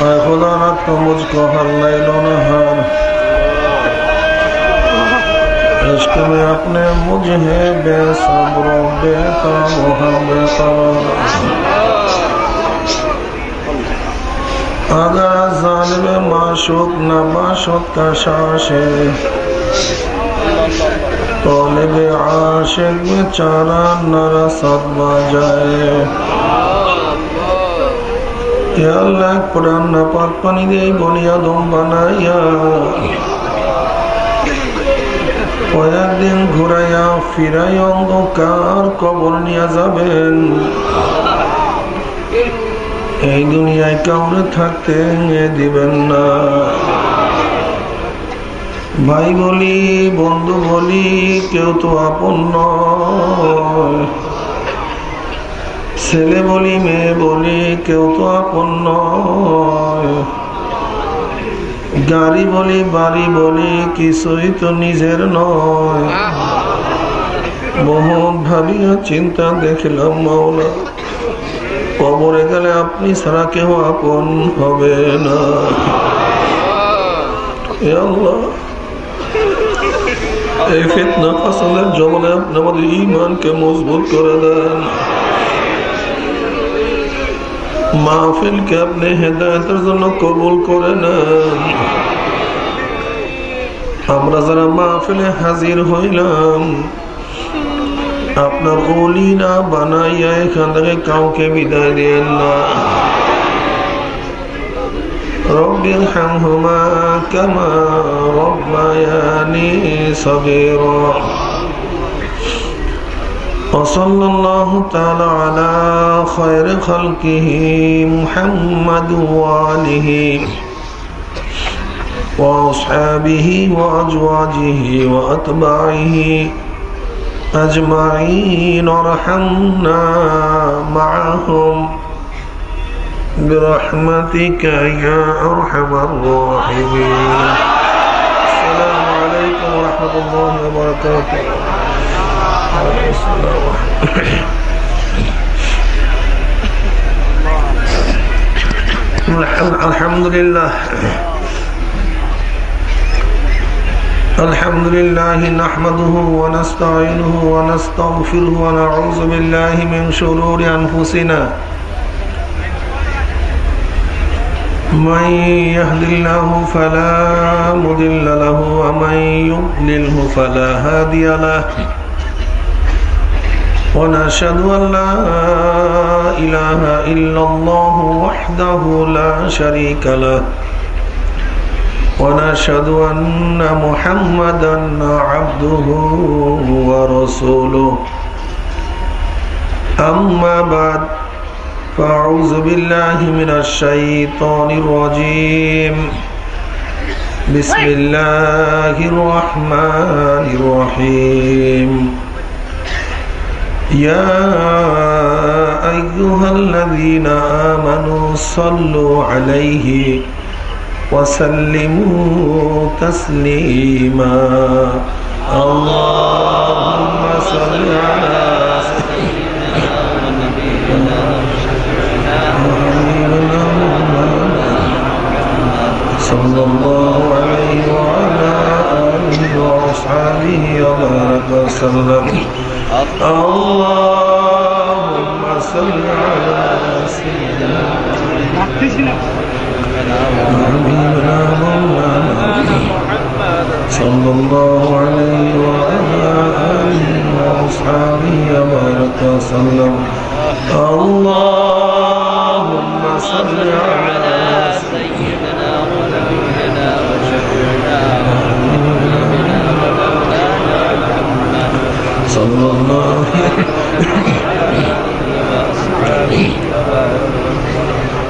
اے خدا نہ تو مجھ کو ہر لیل و نہار۔ عشق میں اپنے مجھے بے صبر و بے کام و ہم بے قرار۔ اگر ظالم معشوق نہ معشوق کا شاش طالب عاشق بیچارہ نہ رسد با جائے۔ হে আল্লাহ কোরআন না পাক পানি দিয়ে বনিয়া দম বানাইয়া কয়েকদিন ঘুরাইয়া ফিরাই অন্ধকার কবর নিয়ে যাবেন। এই দুনিয়ায় কাউরে থাকতে দিবেন না। ভাই বলি, বন্ধু বলি, কেউ তো আপন নয়। ছেলে বলি, মেয়ে বলি, কেউ তো আপন নয়। গাড়ি বলি, বাড়ি বলি, কিছুই তো নিজের নয়। বহুত ভাবিয়া চিন্তা দেখলাম মাওলা, কবরে গেলে আপনি ছাড়া কেউ আপন হবে না। এই ফিতনা ফাসাদের জমানে আপনি আমাদের ইমানকে মজবুত করে দেন। মাহফিলকে আপনি হেদায়তের জন্য কবুল করে নেন? আমরা যারা মাহফিলে হাজির হইলাম, আপনার অলি না বানাইয়া এখান থেকে কাউকে বিদায় দিয়েন না। রব্বিল হামহুমা কামা রব্বায়ানি وصلى الله تعالى على خير خلقه محمد وآله وأصحابه وأزواجه وأتباعه أجمعين وارحمنا معهم. برحمتك يا أرحم الراحمين. السلام عليكم ورحمة الله وبركاته. الحمد لله. الحمد لله نحمده ونستعينه ونستغفره ونعوذ بالله من شرور أنفسنا. من يهد الله فلا مضل له ومن يضلله فلا هادي له. ونشهد أن لا إله إلا الله وحده لا شريك له. ونشهد أن محمدا عبده ورسوله. أما بعد فأعوذ بالله من الشيطان الرجيم. بسم الله الرحمن الرحيم. يا أيها الذين آمنوا صلوا عليه وسلموا تسليما. اللهم صل على صلى الله عليه وعلى آله وأصحابه وبارك وسلم. اللهم صل على سيدنا حبيبنا مولانا صلى الله عليه وعلى آله وأصحابه وبارك وسلم. اللهم صل على سيدنا ونبينا وشفينا صلى الله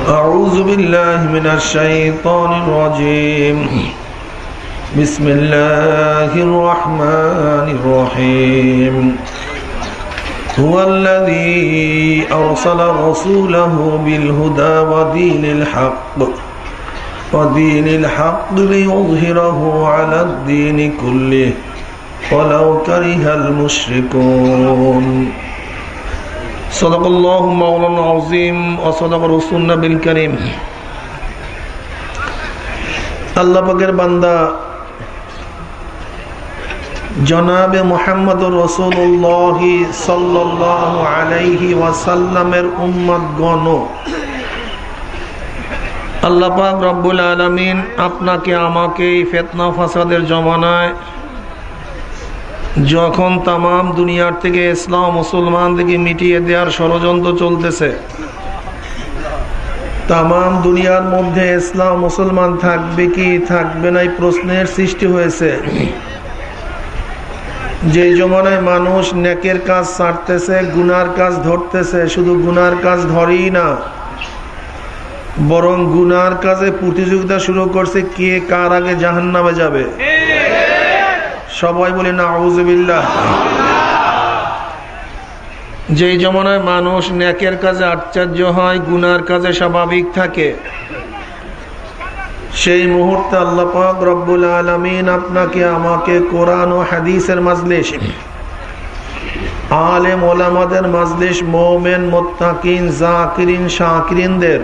أعوذ بالله من الشيطان الرجيم. بسم الله الرحمن الرحيم. هو الذي أرسل رسوله بالهدى ودين الحق. ودين الحق ليظهره على الدين كله. ولو كره المشركون صدق الله مولانا العظيم وصدق رسولنا بالكريم আল্লাহ পাকের বান্দা জনাবে মোহাম্মদ রসুল্লাহ সাল্লাহ আলাইহি ওয়াসাল্লামের উম্মত গণ আল্লাহ পাক রব্বুল আলমিন আপনাকে আমাকে এই ফেতনা ফাসাদের জমানায় যখন তাম দুনিয়ার থেকে ইসলাম মুসলমান থেকে মিটিয়ে দেওয়ার ষড়যন্ত্র চলতেছে তাম দুনিয়ার মধ্যে ইসলাম মুসলমান থাকবে কি থাকবে না এই প্রশ্নের সৃষ্টি হয়েছে। যে জমানায় মানুষ নেকের কাজ ছাড়তেছে গুনার কাজ ধরতেছে, শুধু গুনার কাজ ধরেই না, বরং গুনার কাজে প্রতিযোগিতা শুরু করছে কে কার আগে জাহান নামে যাবে। সবাই বলে না আউজবিল্লাহ যেই জমানায় মানুষ ন্যাকের কাজে আশ্চর্য হয়, গুনার কাজে স্বাভাবিক থাকে, সেই মুহূর্তে আল্লাহ পাক রব্বুল আলমিন আপনাকে, আমাকে কোরআন ও হাদিসের মাজলিস আলেম ওলামাদের মাজলিস মোমেন, মোত্তাকিন, জাকিরিন, শাকিরিনদের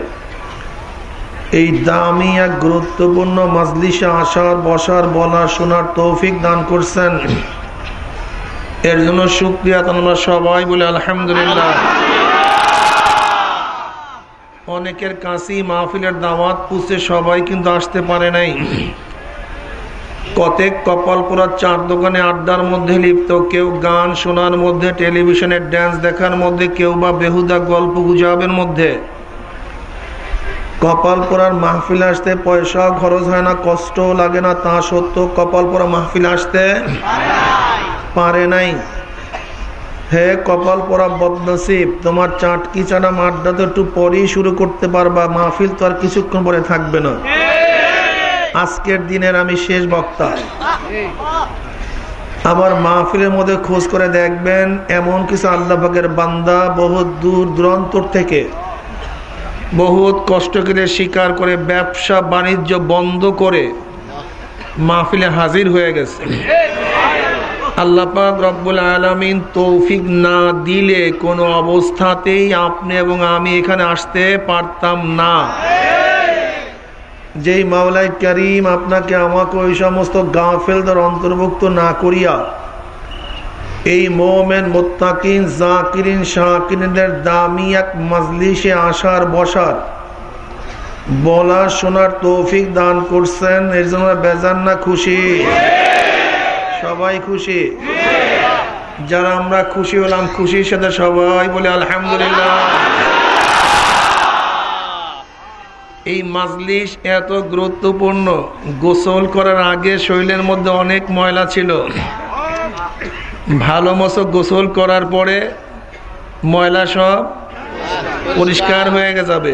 এই দামি এক গুরুত্বপূর্ণ মাজলিসে আসার, বসার বলা শোনার তৌফিক দান করছেন। এর জন্য শুক্রিয়া আমরা সবাই বলে আলহামদুলিল্লাহ। অনেকের কাছেই মাহফিলের দাওয়াত পুষে সবাই কিন্তু আসতে পারে নাই। কতেক কপাল পোড়ার চার দোকানে আড্ডার মধ্যে লিপ্ত, কেউ গান শোনার মধ্যে, টেলিভিশনের ড্যান্স দেখার মধ্যে, কেউ বা বেহুদা গল্প গুজাবের মধ্যে। কপাল পরার মাহফিল আসতে পয়সা খরচ হয় না কষ্ট লাগে না, তা সত্য কপাল পরা মাহফিল আসতে পারে নাই। হে কপাল পরা বদনসিব, তোমার চাটকি চানা মাড্ডা তো একটু পরেই শুরু করতে পারবা, মাহফিল তো আর কিছুক্ষণ পরে থাকবে না। আজকের দিনের আমি শেষ বক্তা। আবার মাহফিলের মধ্যে খোঁজ করে দেখবেন, এমন কিছু আল্লাহ ভাগের বান্দা বহু দূর, দূরান্তর থেকে বহুত কষ্ট করে স্বীকার করে, ব্যবসা বাণিজ্য বন্ধ করে মাহফিলে হাজির হয়ে গেছে। আল্লাহ পাক রব্বুল আলমিন তৌফিক না দিলে কোনো অবস্থাতেই আপনি এবং আমি এখানে আসতে পারতাম না। যেই মাওলাই করিম আপনাকে আমাকে ওই সমস্ত গাফেলদের অন্তর্ভুক্ত না করিয়া এই মোমেন মোত্তাকিন, জাকিরিন, শাকিরিনদের দামি এক মজলিসে আসার বসার। বলা শোনার তৌফিক দান করছেন, এর জন্য বেজান না খুশি? সবাই খুশি? যারা আমরা খুশি হলাম, খুশির সাথে সবাই বলে আলহামদুলিল্লাহ। এই মাজলিস এত গুরুত্বপূর্ণ। গোসল করার আগে শৈলের মধ্যে অনেক ময়লা ছিল। ভালো মতো গোসল করার পরে ময়লা সব পরিষ্কার হয়ে যাবে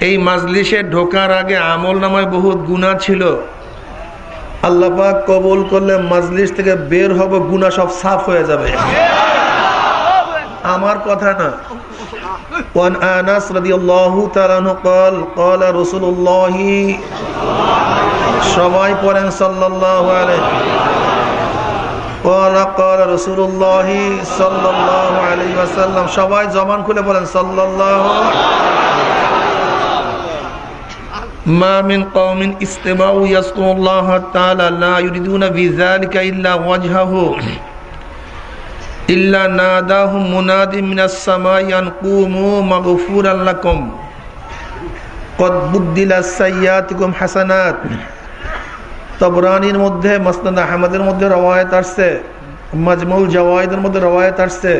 এই মাজলিসে ঢোকার আগে আমল নামায় বহুত গুণা ছিল আল্লাপাক কবুল করলে মাজলিস থেকে বের হব গুণা সব সাফ হয়ে যাবে আমার কথা না وعن انس رضي الله تعالى عنه قال قال رسول الله সবাই পড়েন সাল্লাল্লাহু আলাইহি সবাই জবান খুলে বলেন সাল্লাল্লাহু ما من قوم استمعوا يذكر الله تعالى لا يريدون بذلك إلا وجهه إلا ناداهم مناد من السماء أن قوموا مغفورا لكم قد بدل سيئاتكم حسنات তবরানির মধ্যে, মসনাদ আহমদের মধ্যে রওয়ায়ত আসছে। মাজমুল জওয়াইদের মধ্যে রওয়ায়ত আসছে।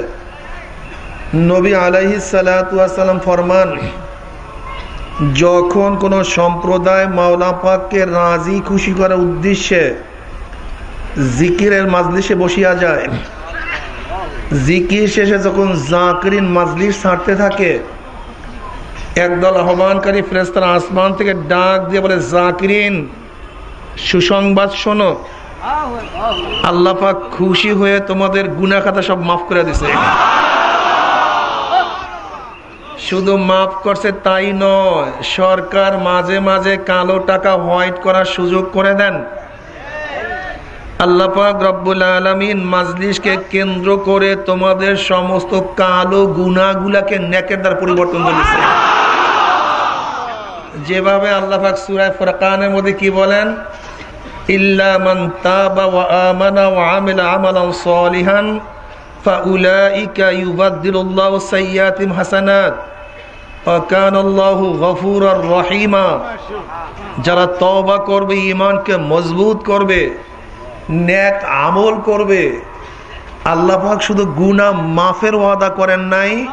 নবী আলাইহি সালাম ফরমান, যখন কোন সম্প্রদায় মাওলা পাককে রাজি খুশি করার উদ্দেশ্যে জিকিরের মাজলিসে বসিয়া যায়, জিকির শেষে যখন জাকরিন মাজলিস ছাড়তে থাকে, একদল আহ্বানকারী ফ্রেস্তার আসমান থেকে ডাক দিয়ে বলে, জাকিরিন সুসংবাদ শোনো। আল্লাপাক খুশি হয়ে তোমাদের গুনা খাতা সব মাফ করে দিছে। শুধু মাফ করছে তাই নয়, সরকার মাঝে মাঝে কালো টাকা হোয়াইট করার সুযোগ করে দেন। আল্লাপাক রব্বুল আলমিন মাজলিসকে কেন্দ্র করে তোমাদের সমস্ত কালো গুনাগুলাকে নেকের দ্বারা পরিবর্তন করেছে যেভাবে আল্লাহ পাক সূরা মধ্যে কি বলেন? হাসানাত রহিমা। যারা তওবা করবে, ঈমানকে মজবুত করবে, নেক আমল করবে, আল্লাহ শুধু গুনাহ মাফের ওয়াদা করেন নাই,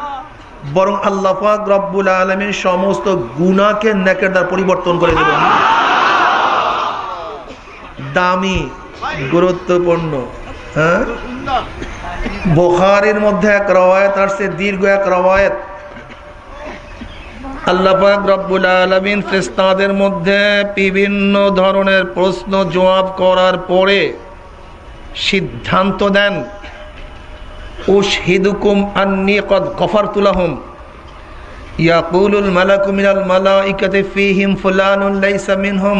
বরং আল্লাহ রব্বুল আলমীর সমস্ত গুনাকে নেকের দ্বারা পরিবর্তন করে দেবেন। দামি, গুরুত্বপূর্ণ হ্যাঁ? বোখারির মধ্যে এক রওয়ায়ত আসছে, দীর্ঘ এক রওয়ায়ত। আল্লাহ পাক রব্বুল আলমিন ফেস্তাদের মধ্যে বিভিন্ন ধরনের প্রশ্ন করার পরে সিদ্ধান্ত দেন মিনাল মালাইকাতি ফীহিম ফুলানুন লাইসা মিনহুম।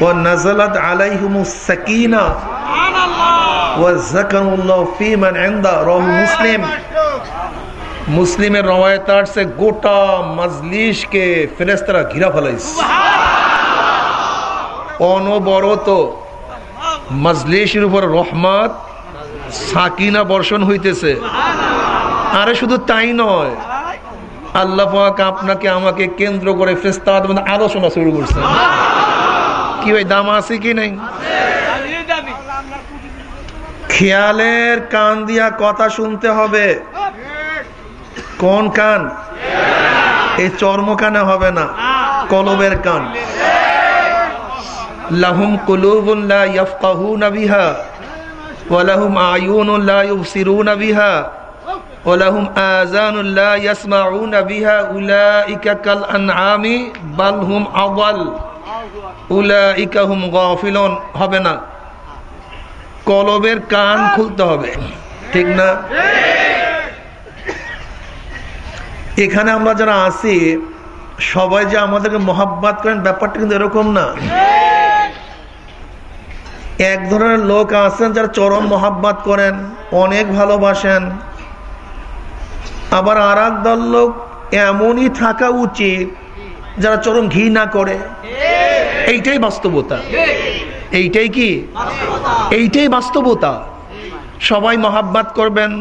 ونزلت عليهم السكينة وذكروا الله في من عند رواه مسلم মুসলিমের রওয়ায়ত আসছে গোটা মাজলিসকে ফেরেস্তারা ঘিরা ফেলাইছে অনবরত মাজলিসের উপর রহমত সাকিনা বর্ষণ হইতেছে আরে শুধু তাই নয় আল্লাহ পাক আপনাকে আমাকে কেন্দ্র করে ফেস্তাদ মানে আলোচনা শুরু করছে কি ওই দাম আছে কি নেই? খেয়ালের কান দিয়া কথা শুনতে হবে। কোন কান? এই চর্ম কানে হবে না, কলবের কান। লাহুম কুলুবুল্লাহ ইয়াফকাহুনা বিহা ওয়ালাহুম আয়ুনুল্লাহ ইউবসিরুনা বিহা ওয়ালাহুম আযানুল্লাহ ইয়াসমাউনা বিহা, উলাইকা কাল আনআমি, বাল হুম আদাল উলা ইকাহুম গফিলন হবে না। কলবের কান খুলতে হবে ঠিক না? এখানে আমরা যারা আছি সবাই যে আমাদেরকে মহাব্বাত করেন ব্যাপারটা কিন্তু এরকম না। এক ধরনের লোক আছেন যারা চরম মহাব্বাত করেন অনেক ভালোবাসেন। আবার আর দল লোক এমনই থাকা উচিত যারা চরম ঘৃণা করে। এইটাই বাস্তবতা। এইটাই কি? এইটাই বাস্তবতা। সবাই মহাব্বাত করবেন,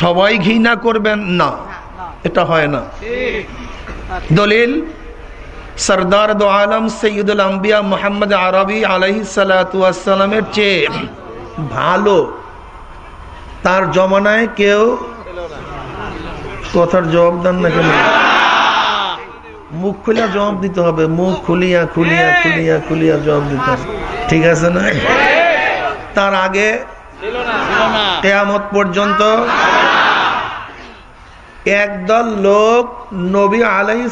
সবাই ঘৃণা করবেন, না, এটা হয় না। দলিল, সরদার দো আলম সৈয়দুল আম্বিয়া মোহাম্মদ আরবি আলহি সালাতামের চেয়ে ভালো, তার জমানায় কেউ কথার জবাব দেন না কেন? মুখ খুলিয়া জবাব দিতে হবে। মুখ খুলিয়া খুলিয়া খুলিয়া খুলিয়া জবাব দিতে হবে। ঠিক আছে না? তার আগে কেয়ামত পর্যন্ত একদল লোক নবী আলাই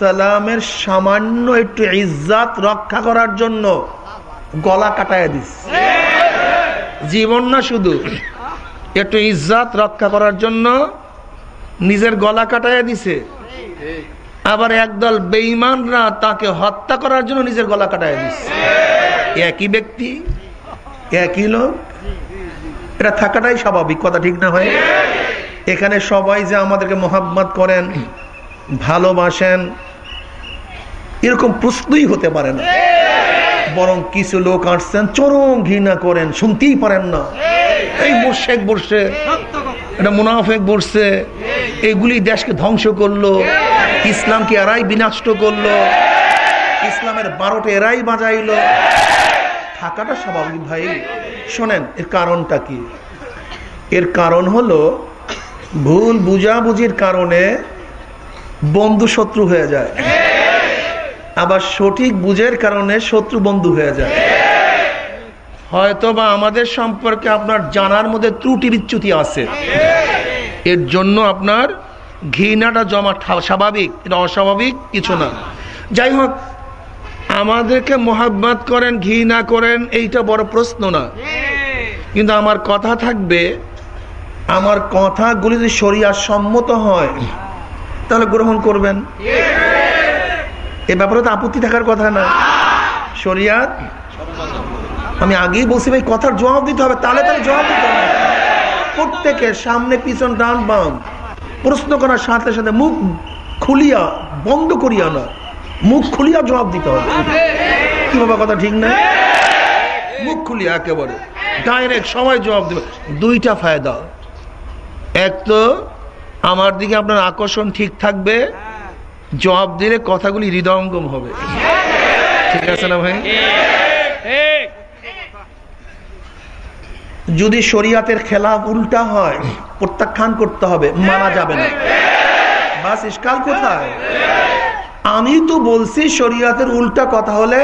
সালামের সামান্য একটু ইজ্জাত রক্ষা করার জন্য গলা কাটায় দিস। জীবন না শুধু, একটু ইজ্জাত রক্ষা করার জন্য নিজের গলা কাটায় দিছে। আবার একদল বেঈমানরা তাকে হত্যা করার জন্য নিজের গলা কাটায় দিছে। একই ব্যক্তি? একই লোক? এটা থাকাটাই স্বাভাবিক কথা ঠিক না হয়? এখানে সবাই যে আমাদেরকে মোহাম্মত করেন ভালোবাসেন এরকম প্রশ্নই হতে পারে না। বরং কিছু লোক আসছেন চরম ঘৃণা করেন শুনতেই পারেন না। এই মোর্শেক বসছে এটা মুনাফেক বসছে এগুলি দেশকে ধ্বংস করল। ইসলামকে এরাই বিনষ্ট করল। ইসলামের বারোটা এরাই বাজাইল। থাকাটা স্বাভাবিক ভাই। শোনেন, এর কারণটা কি? এর কারণ হলো, ভুল বুঝাবুঝির কারণে বন্ধু শত্রু হয়ে যায়। আবার সঠিক বুঝের কারণে শত্রু বন্ধু হয়ে যায়। হয়তো বা আমাদের সম্পর্কে আপনার জানার মধ্যে ত্রুটি বিচ্যুতি আছে। এর জন্য আপনার ঘৃণাটা জমা স্বাভাবিক, এটা অস্বাভাবিক? কিছু না। যাই হোক, আমাদেরকে মোহাব্বত করেন, ঘৃণা করেন, এইটা বড় প্রশ্ন না। কিন্তু আমার কথা থাকবে, আমার কথাগুলি যদি শরিয়ার সম্মত হয়, তাহলে গ্রহণ করবেন। এ ব্যাপারে তো আপত্তি থাকার কথা না। শরিয়াত আমি আগেই বলছি ভাই, কথার জবাব দিতে হবে, তাহলে তাহলে জবাব দিতে হবে। প্রত্যেকের সামনে পিছন, ডান, বাম। প্রশ্ন করার সাথে সাথে মুখ খুলিয়া, বন্ধ করিয়া না। মুখ খুলিয়া জবাব দিতে হবে। কি বাবা, কথা ঠিক না? মুখ খুলিয়া একেবারে। ডাইরেক্ট সবাই জবাব দেবে। দুইটা ফায়দা। এক তো, আমার দিকে আপনার আকর্ষণ ঠিক থাকবে। জবাব দিলে কথাগুলি হৃদয়ঙ্গম হবে। ঠিক আছে না ভাই? যদি শরিয়াতের খেলাফ উল্টা হয় প্রত্যাখ্যান করতে হবে মানা যাবে না। বাস ইস্কাল কোথায়? আমি তো বলছি শরিয়াতের উল্টা কথা হলে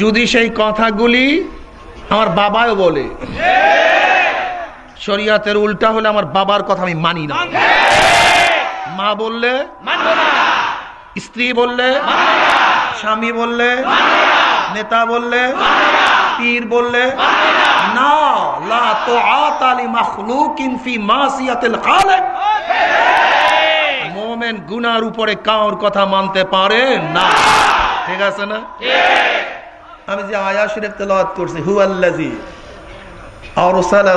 যদি সেই কথাগুলি আমার বাবাও বলে শরিয়াতের উল্টা হলে আমার বাবার কথা আমি মানি না। মা বললে স্ত্রী বললে স্বামী বললে নেতা বললে, পীর বললে, না গুনার উপরে কাউর কথা মানতে পারে? না। ঠিক আছে না? আমি যে আয়া করছি হু আল্লাজি আরসালা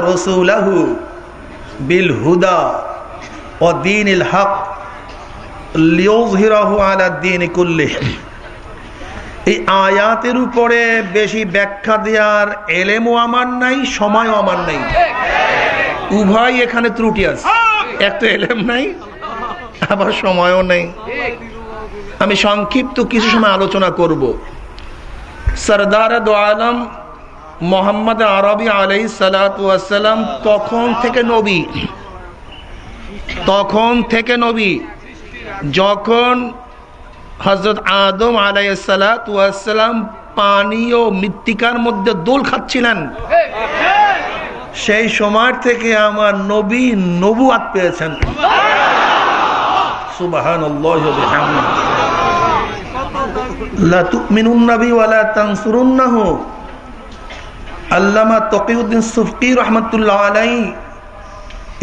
বিল হুদা ওয়া দীনিল হক লিয়ুযহিরাহু আলা দ্বীন কুল্লিহি। এই আয়াতের উপরে বেশি ব্যাখ্যা দেওয়ার এলেমও আমার নাই, সময়ও আমার নাই। উভয় এখানে ত্রুটি আছে। এক তো এলেম নাই, আবার সময়ও নেই। আমি সংক্ষিপ্ত কিছু সময় আলোচনা করব। সরদার দো আলম মোহাম্মদ আরবি আলাই সালাতাম তখন থেকে নবী। তখন থেকে নবী। যখন হজরত আদম আলাইসালাম পানি ও মৃত্তিকার মধ্যে দোল খাচ্ছিলেন। সেই সময় থেকে আমার নবী নবুয়াত পেয়েছেন। আলাই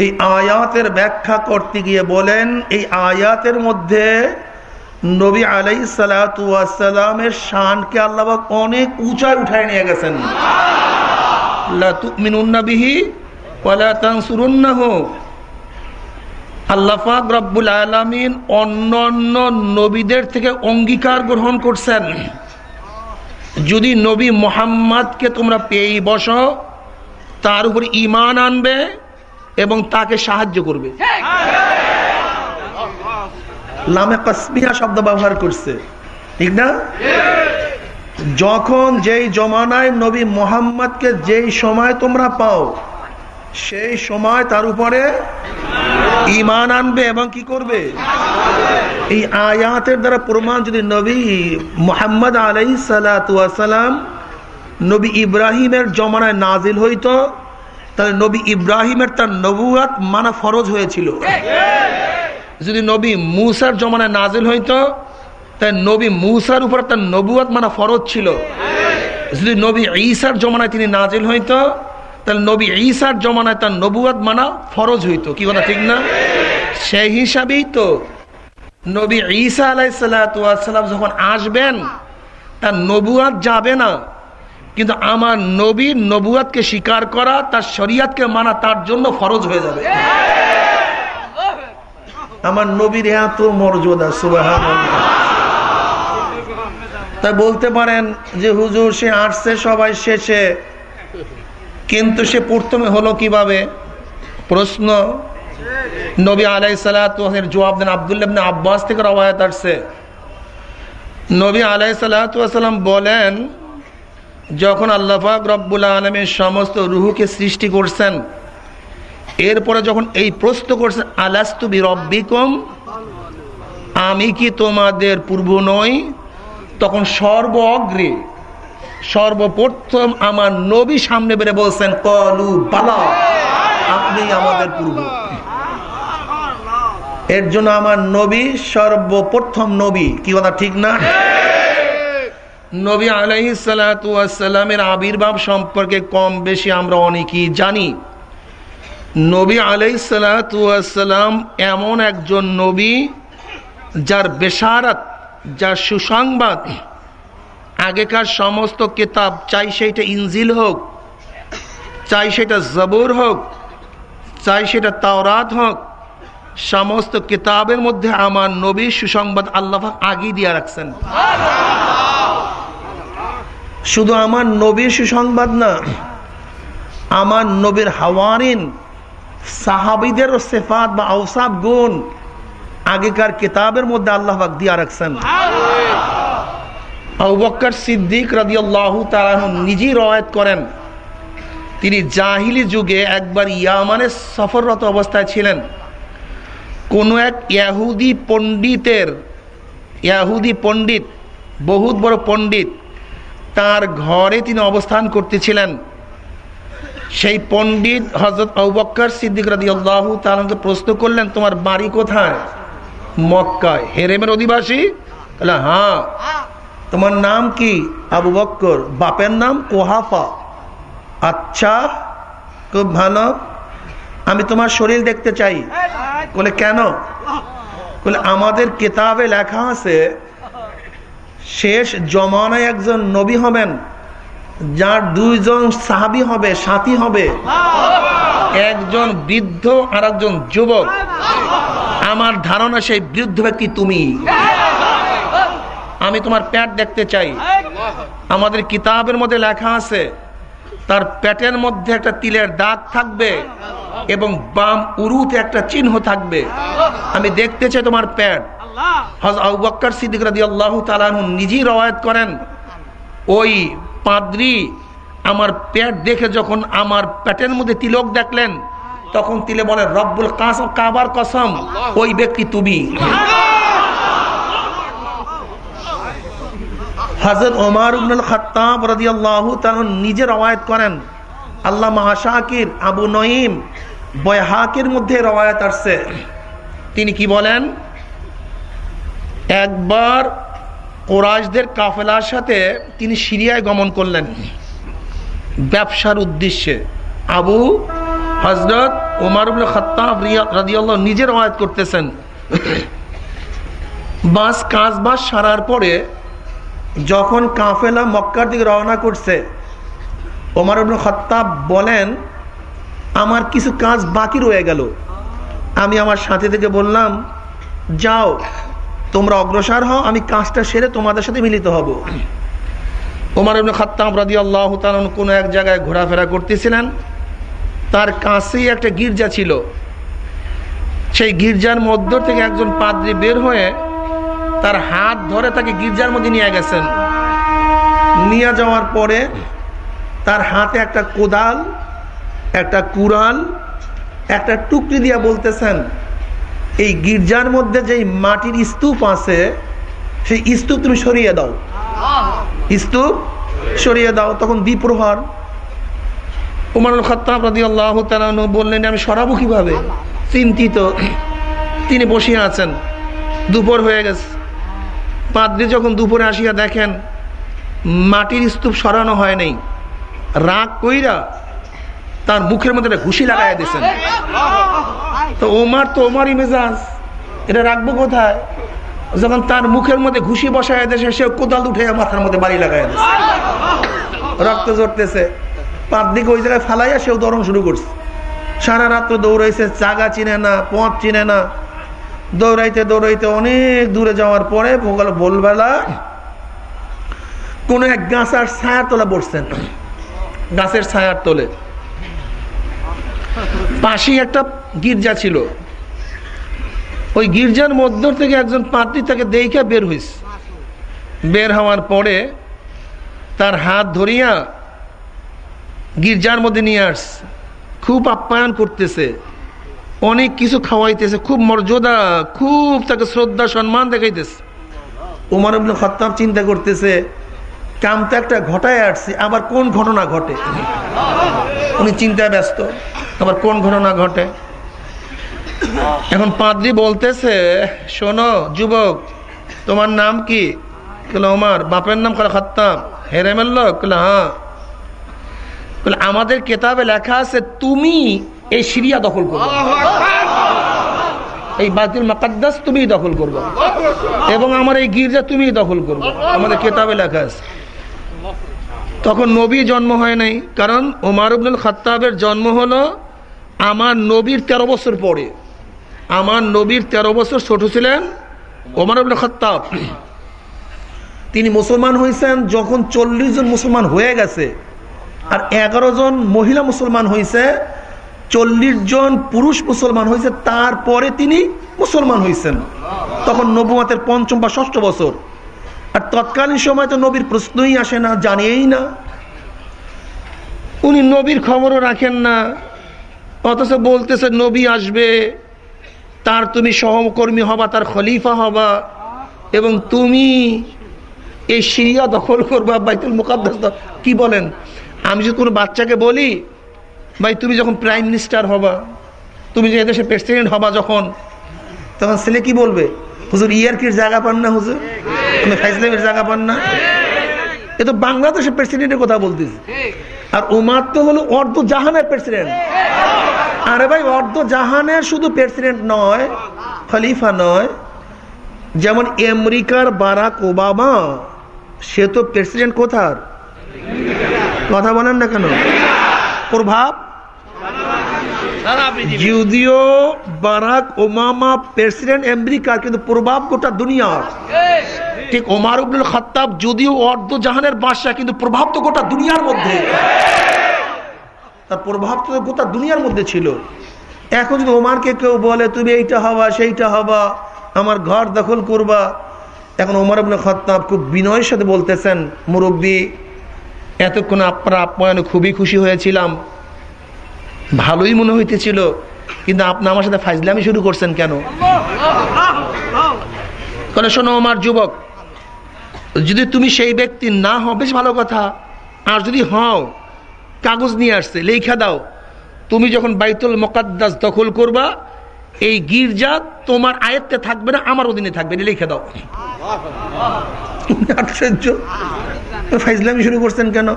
এই আয়াতের ব্যাখ্যা করতে গিয়ে বলেন, এই আয়াতের মধ্যে নবী আলাই সালামের শানকে আল্লাহ অনেক উঁচায় উঠায় নিয়ে গেছেন। অন্য অন্য নবীদের থেকে অঙ্গীকার গ্রহণ করছেন। যদি নবী মোহাম্মদকে তোমরা পেয়ে বসো, তার উপর ইমান আনবে এবং তাকে সাহায্য করবে। লামে কাসমিয়া শব্দ ব্যবহার করছে। ঠিক না? যখন যেই জমানায় নবী মোহাম্মদকে যেই সময় তোমরা পাও, সেই সময় তার উপরে ইমান আনবে এবং কি করবে? এই আয়াতের দ্বারা প্রমাণ যদি নবী মোহাম্মদ আলাই সালাম নবী ইব্রাহিমের জমানায় নাজিল হইত, তাহলে নবী ইব্রাহিমের তার নবুয়াত মানা ফরজ হয়েছিল। যদি নবী মুসার জমানায় নাজিল হইতো তাই নবী মুসার উপর তার নবুয়াত মানা ফরজ ছিল। যদি নবী ঈসার জমানায় তিনি নাজিল হইতো, তাহলে নবী ঈসার জমানায় তার নবুয়াত মানা ফরজ হইতো। কি কথা ঠিক না? সেই হিসাবেই তো নবী ঈসা আলাইসাল্লাম যখন আসবেন, তার নবুয়াত যাবে না। কিন্তু আমার নবীর নবুয়াতকে স্বীকার করা, তার শরিয়াতকে মানা তার জন্য ফরজ হয়ে যাবে। আমার নবীর এত মর্যাদা সুবাহান তাই বলতে পারেন যে হুজুর, সে আসছে সবাই শেষে, কিন্তু সে প্রথমে হলো কীভাবে? প্রশ্ন, নবী আলাই সালাতের জবাব দেন আবদুল্লাবনে আব্বাস থেকে রবায়ত আসছে। নবী আলাই সালাতাম বলেন, যখন আল্লাহাক রব্বুল আলমের সমস্ত রুহুকে সৃষ্টি করছেন এরপরে যখন এই প্রশ্ন করছেন আলাস্তুবি রব্বিকম আমি কি তোমাদের পূর্ব নই? তখন সর্ব অগ্রে সর্বপ্রথম আমার নবী সামনে বেড়ে বলছেন, কলু, বালা, আপনি আমাদের পূর্ব। এর জন্য আমার নবী সর্বপ্রথম নবী, কি কথা ঠিক না? নবী আলহি সালামের আবির্ভাব সম্পর্কে কম বেশি আমরা অনেকেই জানি। নবী আলাই সালাম এমন একজন নবী যার বেসারাত যার সুসংবাদ, আগেকার সমস্ত কিতাব চাই সেটা ইনজিল হোক, চাই সেটা জবর হোক, চাই সেটা তাওরাত হোক, সমস্ত কিতাবের মধ্যে আমার নবীর সুসংবাদ আল্লাহ আগে দিয়ে রাখছেন। শুধু আমার নবীর সুসংবাদ না, আমার নবীর হাওয়ারিন সাহাবিদের সেফাত বা আউসাব গুণ? আগেকার কিতাবের মধ্যে আল্লাহ দিয়া রাখছেন। আবক্কর সিদ্দিক রাজি আল্লাহ তারা নিজেই রয়াত করেন। তিনি জাহিলি যুগে একবার ইয়ামানের সফররত অবস্থায় ছিলেন। কোনো এক ইয়াহুদি পণ্ডিতের, ইয়াহুদি পণ্ডিত, বহুত বড় পণ্ডিত, তার ঘরে তিনি অবস্থান করতেছিলেন। সেই পণ্ডিত হজরত আবক্কর সিদ্দিক রাদি আল্লাহ তালকে প্রশ্ন করলেন, তোমার বাড়ি কোথায়? মক্কায়। হেরেমের অধিবাসী? তাহলে হ্যাঁ। তোমার নাম কি? আবু বক্কর বাপের নাম কোহাফা। আচ্ছা খুব ভালো। আমি তোমার শরীর দেখতে চাই। বলে, কেন? বলে, আমাদের কেতাবে লেখা আছে, শেষ জমানায় একজন নবী হবেন। যার দুইজন সাহাবি হবে, সাথী হবে। একজন বৃদ্ধ আর একজন যুবক। আমার ধারণা সেই বৃদ্ধ ব্যক্তি তুমি। আমি তোমার প্যাট দেখতে চাই। আমাদের কিতাবের মধ্যে লেখা আছে, তার প্যাটের মধ্যে একটা তিলের দাগ থাকবে এবং বাম উরুতে একটা চিহ্ন থাকবে। আমি দেখতে চাই তোমার প্যাট। হজ সিদ্দিক রাদি আল্লাহ তালাহ নিজেই রওয়ায়ত করেন, ওই পাদ্রি আমার পেট দেখে যখন আমার পেটের মধ্যে তিলক দেখলেন তখন তিলে বলেন রব্বুল কাসম কাবার কসম ওই ব্যক্তি তুমি। হাজরত ওমার উবনুল খত্তাব রাজি আল্লাহ নিজে রওয়ায়ত করেন। আল্লাহ মাহাশাকির আবু নঈম বয়হাকের মধ্যে রওয়ায়ত আসছে। তিনি কি বলেন? একবার কোরআশদের কাফেলার সাথে তিনি সিরিয়ায় গমন করলেন। ব্যবসার উদ্দেশ্যে আবু হজরত উমারুল খত্তাব নিজের রওয়ায়ত করতেছেন। বাস কাজ বাস সারার পরে যখন কাফেলা মক্কার দিকে রওনা করছে ওমর আবুল খত্তাব বলেন, আমার কিছু কাজ বাকি রয়ে গেল। আমি আমার সাথে থেকে বললাম, যাও তোমরা অগ্রসর হও, আমি কাজটা সেরে তোমাদের সাথে মিলিত হব। ওমর আবুল খত্তাব রাজি আল্লাহ কোনো এক জায়গায় ঘোরাফেরা করতেছিলেন। তার কাছেই একটা গির্জা ছিল। সেই গির্জার মধ্য থেকে একজন পাদ্রী বের হয়ে তার হাত ধরে তাকে গির্জার মধ্যে নিয়ে গেছেন। নিয়ে যাওয়ার পরে তার হাতে একটা কোদাল, একটা কুড়াল, একটা টুকরি দিয়া বলতেছেন এই গির্জার মধ্যে যেই মাটির স্তূপ আছে সেই স্তূপ তুমি সরিয়ে দাও। স্তূপ সরিয়ে দাও তখন দ্বীপ্রহর উমারুল খত্তাব আল্লাহ বললেন আমি সরাবো কীভাবে? চিন্তিত। তিনি বসিয়ে আছেন। দুপুর হয়ে গেছে। পাদ্রি যখন দুপুরে আসিয়া দেখেন মাটির স্তূপ সরানো হয় নাই রাগ কইরা তার মুখের মধ্যে ঘুষি লাগাই দিয়েছেন। তো ওমার তো ওমারই মেজাজ। এটা রাখব কোথায়? যখন তার মুখের মধ্যে ঘুষি বসায় দেশে সে কোদাল উঠে মাথার মধ্যে বাড়ি লাগাই দিয়েছে। রক্ত জড়তেছে পাদ্রিকে ওই জায়গায় ফালাইয়া সেও দরম শুরু করছে। সারা রাত্র দৌড়াইছে চাগা চিনে না, পথ চিনে না। দৌড়াইতে দৌড়াইতে অনেক দূরে যাওয়ার পরে ভোগাল ভোলবেলা কোন এক গাছার ছায়ার তোলা বসছেন। গাছের ছায়ার তোলে। পাশেই একটা গির্জা ছিল। ওই গির্জার মধ্য থেকে একজন পাত্রী তাকে দেখে বের হইস। বের হওয়ার পরে তার হাত ধরিয়া গির্জার মধ্যে নিয়ে আসছে। খুব আপ্যায়ন করতেছে। অনেক কিছু খাওয়াইতেছে। খুব মর্যাদা, খুব তাকে শ্রদ্ধা, সম্মান দেখাইতেছে। উমার ইবনে খত্তাব চিন্তা করতেছে কাম তো একটা ঘটায় আসছে, আবার কোন ঘটনা ঘটে? উনি চিন্তায় ব্যস্ত, আবার কোন ঘটনা ঘটে? এখন পাদ্রি বলতেছে, শোনো যুবক, তোমার নাম কি? ওমার, বাপের নাম কলে খত্তাব, হেরেমের লোক? হ্যাঁ। আমাদের কেতাবে লেখা আছে, তুমি এই সিরিয়া দখল করবে। এই বাতিল মাকাদ্দাস তুমি দখল করব। এবং আমার এই গির্জা তুমি দখল করব। আমাদের কেতাবে লেখা আছে। তখন নবী জন্ম হয় নাই। কারণ ওমার আব্দুল খাত্তাবের জন্ম হলো আমার নবীর তেরো বছর পরে। আমার নবীর তেরো বছর ছোট ছিলেন ওমর আব্দুল খাত্তাব। তিনি মুসলমান হয়েছেন যখন চল্লিশ জন মুসলমান হয়ে গেছে আর এগারো জন মহিলা মুসলমান হয়েছে। চল্লিশ জন পুরুষ মুসলমান হয়েছে। তারপরে তিনি মুসলমান হয়েছেন। তখন নবুমাতের পঞ্চম বা ষষ্ঠ বছর। আর তৎকালীন সময় তো নবীর প্রশ্নই আসে না জানিয়েই না। উনি নবীর খবরও রাখেন না, অথচ বলতেছে, নবী আসবে, তার তুমি সহকর্মী হবা, তার খলিফা হবা এবং তুমি এই সিরিয়া দখল করবা, বাইতুল মুকাদ্দাস কি বলেন? আমি যদি কোনো বাচ্চাকে বলি, ভাই, তুমি যখন প্রাইম মিনিস্টার হবা, তুমি যে এদেশের প্রেসিডেন্ট হবা যখন, তখন ছেলে কি বলবে? হুজুর ইয়ার ইয়ারকির জায়গা পান না, হুজুর? ফাইজলামের জায়গা পান না? এ তো বাংলাদেশের প্রেসিডেন্টের কথা বলতেছি। আর উমার তো হলো অর্ধ জাহানের প্রেসিডেন্ট আরে ভাই অর্ধ জাহানের শুধু প্রেসিডেন্ট নয় খলিফা নয় যেমন আমেরিকার বারাক ওবামা সে তো প্রেসিডেন্ট কোথার? কথা বলেন না কেন? প্রভাব? যদিও বারাক ওবামা প্রেসিডেন্ট আমেরিকার কিন্তু প্রভাব গোটা দুনিয়ার। ঠিক ওমার আব্দুল খাত্তাব যদিও অর্ধ জাহানের বাদশাহ কিন্তু প্রভাব তো গোটা দুনিয়ার মধ্যে। তার প্রভাব তো গোটা দুনিয়ার মধ্যে ছিল। এখন যদি ওমারকে কেউ বলে তুমি এইটা হবা সেইটা হবা আমার ঘর দখল করবা এখন ওমর আব্দুল খাত্তাব খুব বিনয়ের সাথে বলতেছেন মুরব্বী এতক্ষণ আপনার আপ্যায়নে খুবই খুশি হয়েছিলাম। ভালোই মনে হইতেছিল কিন্তু আপনি আমার সাথে ফাইজলামি শুরু করছেন কেন? শোনো আমার যুবক যদি তুমি সেই ব্যক্তি না হও বেশ ভালো কথা। আর যদি হও কাগজ নিয়ে আসছে লেখা দাও। তুমি যখন বাইতুল মোকাদ্দাস দখল করবা এই গির্জা তোমার আয়ত্তে থাকবে না আমার অধীনে থাকবে এটা লিখে দাও। আশ্চর্য। ফাইজলামি শুরু করছেন কেন?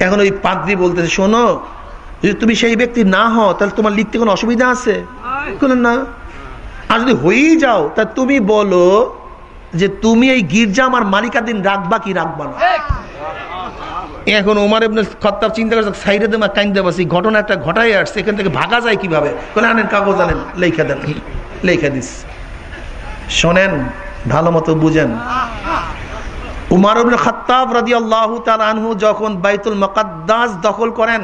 এখন ওই পাদ্রি বলতেছে শোনো যদি তুমি সেই ব্যক্তি না হও তাহলে তোমার লিখতে কোনো অসুবিধা আছে? না। আর যদি হয়েই যাও তা তুমি বলো যে তুমি এই গির্জা আমার মালিকাধীন রাখবা কি রাখবা না? এখন ওমার খত্তাব চিন্তা করছে সাইডে দেমা কাইন্দে বাসি ঘটনা একটা ঘটাই আসছে এখান থেকে ভাগা যায় কীভাবে? বলে আনেন কাগজ আনেন লেখা দেন লেখা দিস। শোনেন ভালো মতো বুঝেন। উমার খাত্তাব রাদিয়াল্লাহু তাআলা আনহু যখন বাইতুল মুকাদ্দাস দখল করেন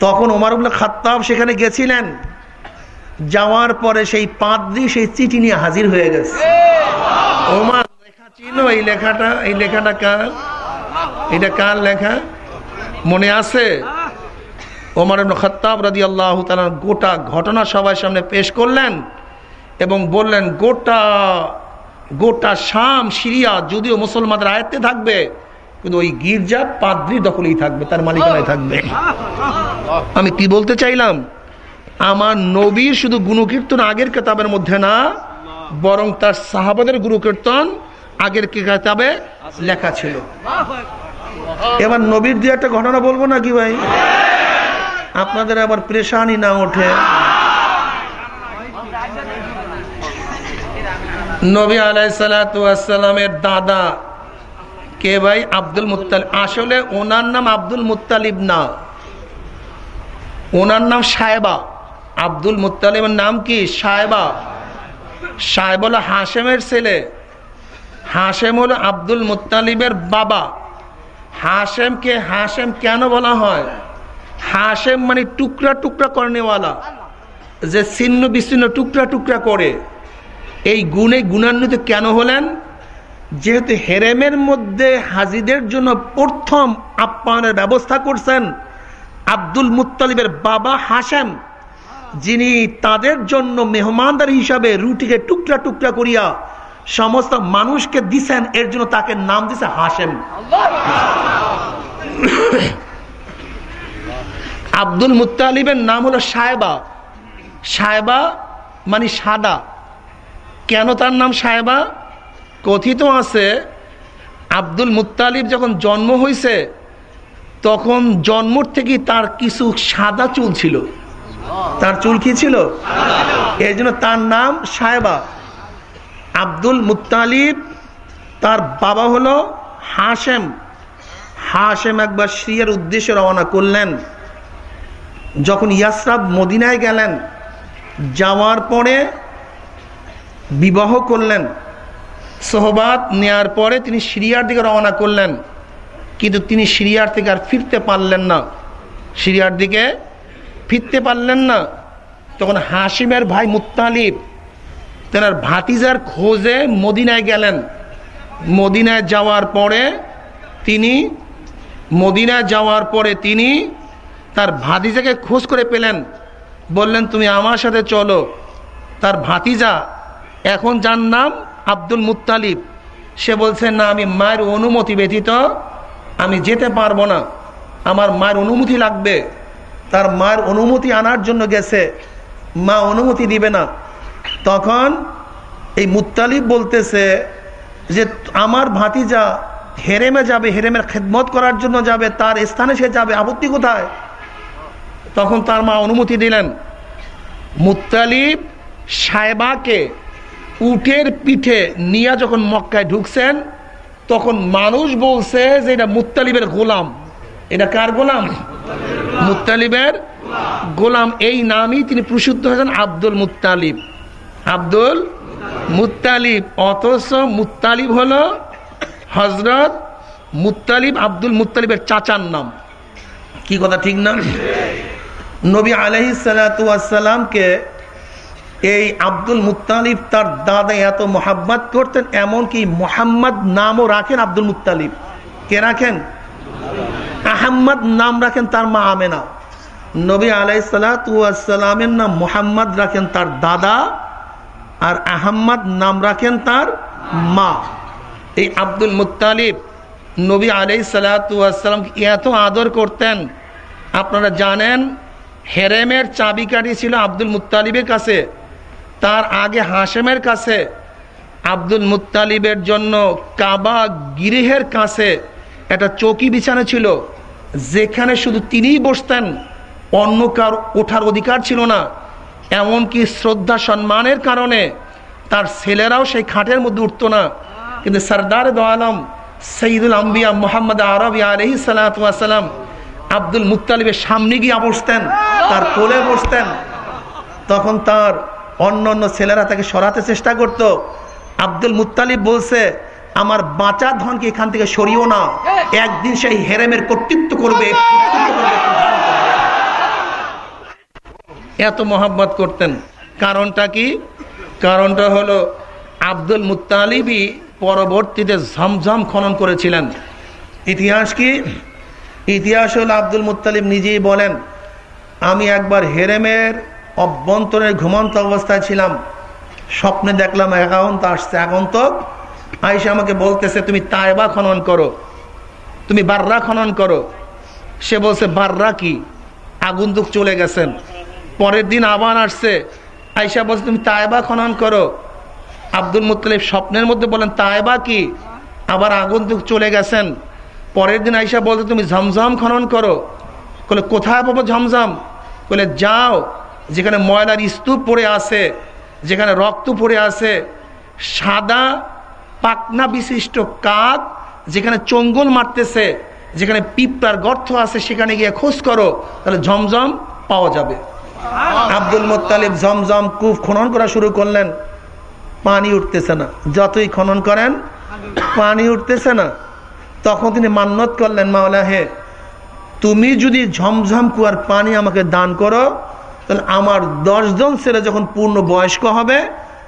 তখন ওমর ইবনে খাত্তাব সেখানে গেছিলেন। যাওয়ার পরে সেই পাদ্রি সেই চিঠি নিয়ে হাজির হয়ে গেছে। ওমর লেখা চিনো এই লেখাটা এই লেখাটা কার? এটা কার লেখা? মনে আছে? ওমর খাত্তাব রাদিয়াল্লাহু তাআলা গোটা ঘটনা সবার সামনে পেশ করলেন এবং বললেন, গোটা গোটা শাম, সিরিয়া যদিও মুসলমানদের আয়ত্তে থাকবে, কিন্তু ওই গির্জা পাদ্রি দখলেই থাকবে, তার মালিকানায় থাকবে। আমি কি বলতে চাইলাম? আমার নবীর শুধু গুণকীর্তন আগের কেতাবের মধ্যে না, বরং তার সাহাবাদের গুরুকীর্তন আগের কেতাবে লেখা ছিল। এবার নবীর দিয়ে একটা ঘটনা বলব নাকি ভাই? আপনাদের আবার প্রেশানি না ওঠে? নবী আলাইসালামের দাদা কে ভাই? আব্দুল মুতালিব আসলে ওনার নাম আব্দুল মুতালিব না। ওনার নাম সাহেবা আব্দুল মুতালিবের নাম কি? সাহেবা। সাহেব হলো হাসেমের ছেলে। হাসেম হলো আব্দুল মুতালিবের বাবা। হাসেমকে হাসেম কেন বলা হয়? হাসেম মানে টুকরা টুকরা করেনেওয়ালা, যে ছিন্ন বিচ্ছিন্ন টুকরা টুকরা করে। এই গুণে গুণান্বিত কেন হলেন? যেহেতু হেরেমের মধ্যে হাজিদের জন্য প্রথম আপ্যায়নের ব্যবস্থা করছেন আব্দুল মুত্তালিবের বাবা হাসেম যিনি তাদের জন্য মেহমানদার হিসাবে রুটিকে টুকরা টুকরা করিয়া সমস্ত মানুষকে দিছেন, এর জন্য তাকে নাম দিছে হাসেম আব্দুল মুতালিবের নাম হলো সাহেবা সাহেবা মানে সাদা। কেন তার নাম সাহেবা কথিত আছে, আব্দুল মুতালিব যখন জন্ম হয়েছে তখন জন্মর থেকে তার কিছু সাদা চুল ছিল। তার চুল কি ছিল? এই জন্য তার নাম সাহেবা। আব্দুল মুতালিব তার বাবা হলো হাসেম হাসেম একবার সিরিয়ার উদ্দেশ্যে রওনা করলেন। যখন ইয়াসরাব মদিনায় গেলেন, যাওয়ার পরে বিবাহ করলেন। সোহবাত নেয়ার পরে তিনি সিরিয়ার দিকে রওনা করলেন। কিন্তু তিনি সিরিয়ার থেকে আর ফিরতে পারলেন না। সিরিয়ার দিকে ফিরতে পারলেন না। তখন হাসিমের ভাই মুত্তালিব তেনার ভাতিজার খোঁজে মদিনায় গেলেন। মদিনায় যাওয়ার পরে তিনি, মদিনায় যাওয়ার পরে তিনি তার ভাতিজাকে খোঁজ করে পেলেন। বললেন, তুমি আমার সাথে চলো। তার ভাতিজা, এখন যার নাম আব্দুল মুত্তালিব সে বলছে, না, আমি মায়ের অনুমতি ব্যতীত আমি যেতে পারব না। আমার মায়ের অনুমতি লাগবে। তার মায়ের অনুমতি আনার জন্য গেছে। মা অনুমতি দিবে না। তখন এই মুত্তালিব বলতেছে যে, আমার ভাতিজা হেরেমে যাবে, হেরেমের খেদমত করার জন্য যাবে, তার স্থানে সে যাবে, আপত্তি কোথায়? তখন তার মা অনুমতি দিলেন। মুত্তালিব সাহেবাকে উঠের পিঠে নিয়ে যখন মক্কায় ঢুকছেন, তখন মানুষ বলছে যে, এটা মুত্তালিবের গোলাম। এটা কার গোলাম? মুত্তালিবের গোলাম। এই নামই তিনি প্রসিদ্ধ হয়েছেন আব্দুল মুত্তালিব আব্দুল মুত্তালিব অথচ মুতালিব হলো হজরত মুত্তালিব আব্দুল মুত্তালিবের চাচার নাম। কি কথা, ঠিক না? নবী আলহি সালাতামকে এই আব্দুল মুতালিব তার দাদা এত মোহাব্বত করতেন, এমনকি মোহাম্মদ নামও রাখেন আব্দুল মুতালিব। কে রাখেন? আহম্মদ নাম রাখেন তার মা আমেনা। নবী আলাই সালাতামের নাম মোহাম্মদ রাখেন তার দাদা আর আহম্মদ নাম রাখেন তার মা। এই আব্দুল মুতালিব নবী আলাই সালাতাম এত আদর করতেন। আপনারা জানেন, হেরেমের চাবিকাঠি ছিল আব্দুল মুতালিবের কাছে। তার আগে হাসেমের কাছে। আব্দুল মুতালিবের জন্য কাবা গিরিহের কাছে। একটা চৌকি বিছানো ছিল, যেখানে শুধু তিনিই বসতেন, অন্য কার ওঠার অধিকার ছিল না। এমনকি শ্রদ্ধা সম্মানের কারণে তার ছেলেরাও সেই খাটের মধ্যে উঠত না। কিন্তু সর্দার দোয়ালম সঈদুল আম্বিয়া মোহাম্মদ আরবি আলহি সালাম আব্দুল মুতালিবের সামনে গিয়ে বসতেন, তার কোলে বসতেন। তখন তার অন্য অন্য ছেলেরা তাকে সরাতে চেষ্টা করত। আব্দুল মুতালিব বলছে আমার বাঁচা ধনকে এখান থেকে সরিও না। একদিন সেই হেরেমের কর্তৃত্ব করবে। এত মোহাম্মত করতেন। কারণটা কি? কারণটা হলো আব্দুল মুতালিবই পরবর্তীতে ঝমঝম খনন করেছিলেন। ইতিহাস কি? ইতিহাস হল আব্দুল মুতালিব নিজেই বলেন আমি একবার হেরেমের অভ্যন্তরের ঘুমন্ত অবস্থায় ছিলাম। স্বপ্নে দেখলাম একান্ত আসছে আগন্তক আইসা আমাকে বলতেছে, তুমি তাইবা খনন করো। তুমি বাররা খনন করো। সে বলছে, বাররা কি? আগুন্দুক চলে গেছেন। পরের দিন আবার আসছে। আইসা বলছে, তুমি তাইবা খনন করো। আব্দুল মুতালিব স্বপ্নের মধ্যে বলেন তাইবা কি? আবার আগন্তুক চলে গেছেন। পরের দিন আইসা বলতে তুমি ঝমঝম খনন করো। বলে কোথায় পাবো ঝমঝম? বলে যাও, যেখানে ময়লার স্তূপ পড়ে আছে, যেখানে রক্ত পড়ে আছে, সাদা পাকনা বিশিষ্ট কাক যেখানে চঙ্গল মারতেছে, যেখানে পিঁপড়ার গর্ত আছে, সেখানে গিয়ে খোঁজ করো, তাহলে ঝমঝম পাওয়া যাবে। আব্দুল মোত্তালিব ঝমঝম কূপ খনন করা শুরু করলেন। পানি উঠতেছে না। যতই খনন করেন, পানি উঠতেছে না। তখন তিনি মান্নত করলেন, মাওলা হে, তুমি যদি ঝমঝম কুয়ার পানি আমাকে দান করো, তাহলে আমার দশজন ছেলে যখন পূর্ণ বয়স্ক হবে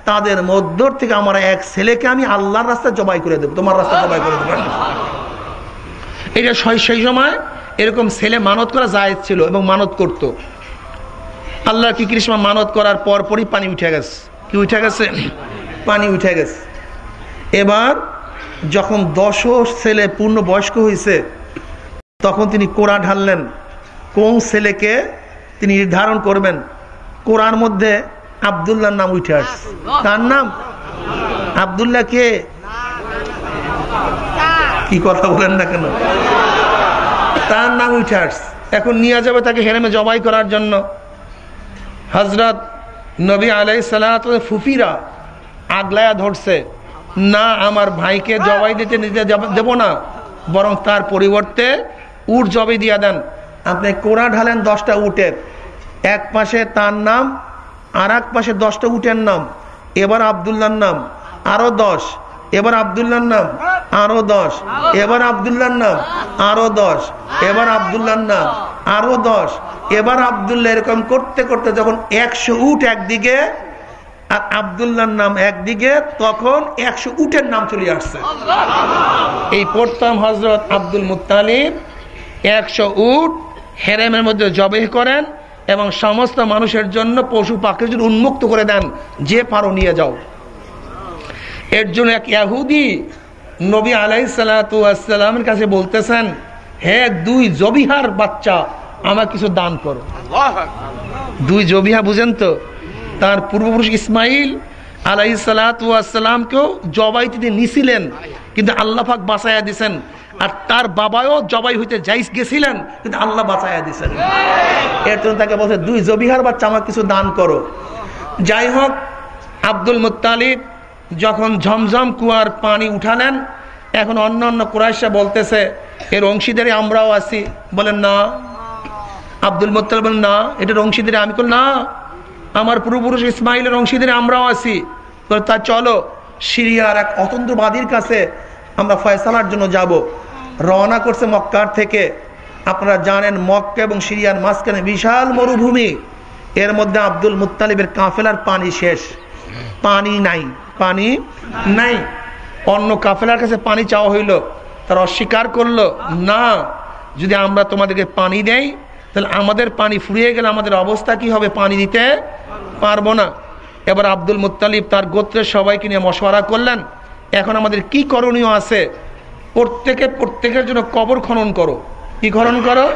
তাদের মধ্য থেকে আমার এক ছেলেকে আমি আল্লাহর রাস্তায় জবাই করে দেবো। তোমার রাস্তা জবাই করে দেবো। এটা সেই সময় এরকম ছেলে মানত করা জায়েজ ছিল এবং মানত করত। আল্লাহ কি কৃষ্ণ মানত করার পর পরই পানি উঠে গেছে। কি উঠে গেছে? পানি উঠে গেছে। এবার যখন দশ ছেলে পূর্ণ বয়স্ক হয়েছে তখন তিনি কোরআ ঢাললেন। কোন ছেলেকে তিনি নির্ধারণ করবেন? কোরআন মধ্যে আবদুল্লাহর নাম উঠে আসছে তার নাম? আবদুল্লাহ কে? কি কথা বলেন না কেন? তার নাম উঠে আসছে এখন নিয়ে যাবে তাকে হেরেমে জবাই করার জন্য। হজরত নবী আলাই ফুফিরা আগলায়া ধরছে, না, আমার ভাইকে জবাই দিতে নিতে দেব না। বরং তার পরিবর্তে উট জবে দিয়া দেন। আপনি কোড়া ঢালেন দশটা উটের। এক পাশে তার নাম আর এক পাশে দশটা উটের নাম, এবার আবদুল্লার নাম, আরও দশ, এবার আবদুল্লার নাম, আরও দশ, এবার আবদুল্লার নাম, আরও দশ, এবার আবদুল্লার নাম, আরও দশ, এবার আবদুল্লাহ এরকম করতে করতে যখন একশো উঠ একদিকে আর আবদুল্লার নাম একদিকে, তখন একশো উটের নাম চলে আসছে। এই প্রথম হজরত আব্দুল মুতালিব একশো উট হেরেমের মধ্যে জবে করেন এবং সমস্ত মানুষের জন্য পশু পাখির জন্য উন্মুক্ত করে দেন যে পারো নিয়ে যাও। এর জন্য এক ইয়াহুদি নবী আলাই সালাতামের কাছে বলতেছেন হে দুই জবিহার বাচ্চা আমার কিছু দান করো। দুই জবিহা বুঝেন তো? তার পূর্বপুরুষ ইসমাইল আলাই সালাতামকেও জবাই তিনি নিছিলেন। কিন্তু আল্লাহাক বাঁচাইয়া দিছেন। আর তার বাবাও জবাই হইতে যাই গেছিলেন কিন্তু আল্লাহ বাঁচাইয়া দিছেন। এর জন্য তাকে বলছে দুই জবিহার বাচ্চা আমার কিছু দান করো। যাই হোক আব্দুল মুতালিব যখন ঝমঝম কুয়ার পানি উঠালেন এখন অন্য অন্য কুরাইশা বলতেছে এর অংশীদারি আমরাও আছি। বলেন না। আব্দুল মোত্তাল বলেন না এটার অংশীদারি আমি না আমার পূর্বপুরুষ ইসমাইলের অংশীদারি আমরাও আছি। তা চলো সিরিয়ার এক অতন্ত্রবাদীর কাছে আমরা ফয়সালার জন্য যাব। রওনা করছে মক্কার থেকে। আপনারা জানেন মক্কা এবং সিরিয়ার মাঝখানে বিশাল মরুভূমি। এর মধ্যে আব্দুল মুতালিবের কাফেলার পানি শেষ। পানি নাই। পানি নাই। অন্য কাফেলার কাছে পানি চাওয়া হইল। তারা অস্বীকার করল, না, যদি আমরা তোমাদেরকে পানি দেই, তাহলে আমাদের পানি ফুরিয়ে গেলে আমাদের অবস্থা কি হবে? পানি দিতে পারব না। এবার আব্দুল মুতালিব তার গোত্রের সবাইকে নিয়ে মশওয়ারা করলেন। এখন আমাদের কি করণীয় আছে? প্রত্যেকে, প্রত্যেকের জন্য কবর খনন করো। কি খনন করো?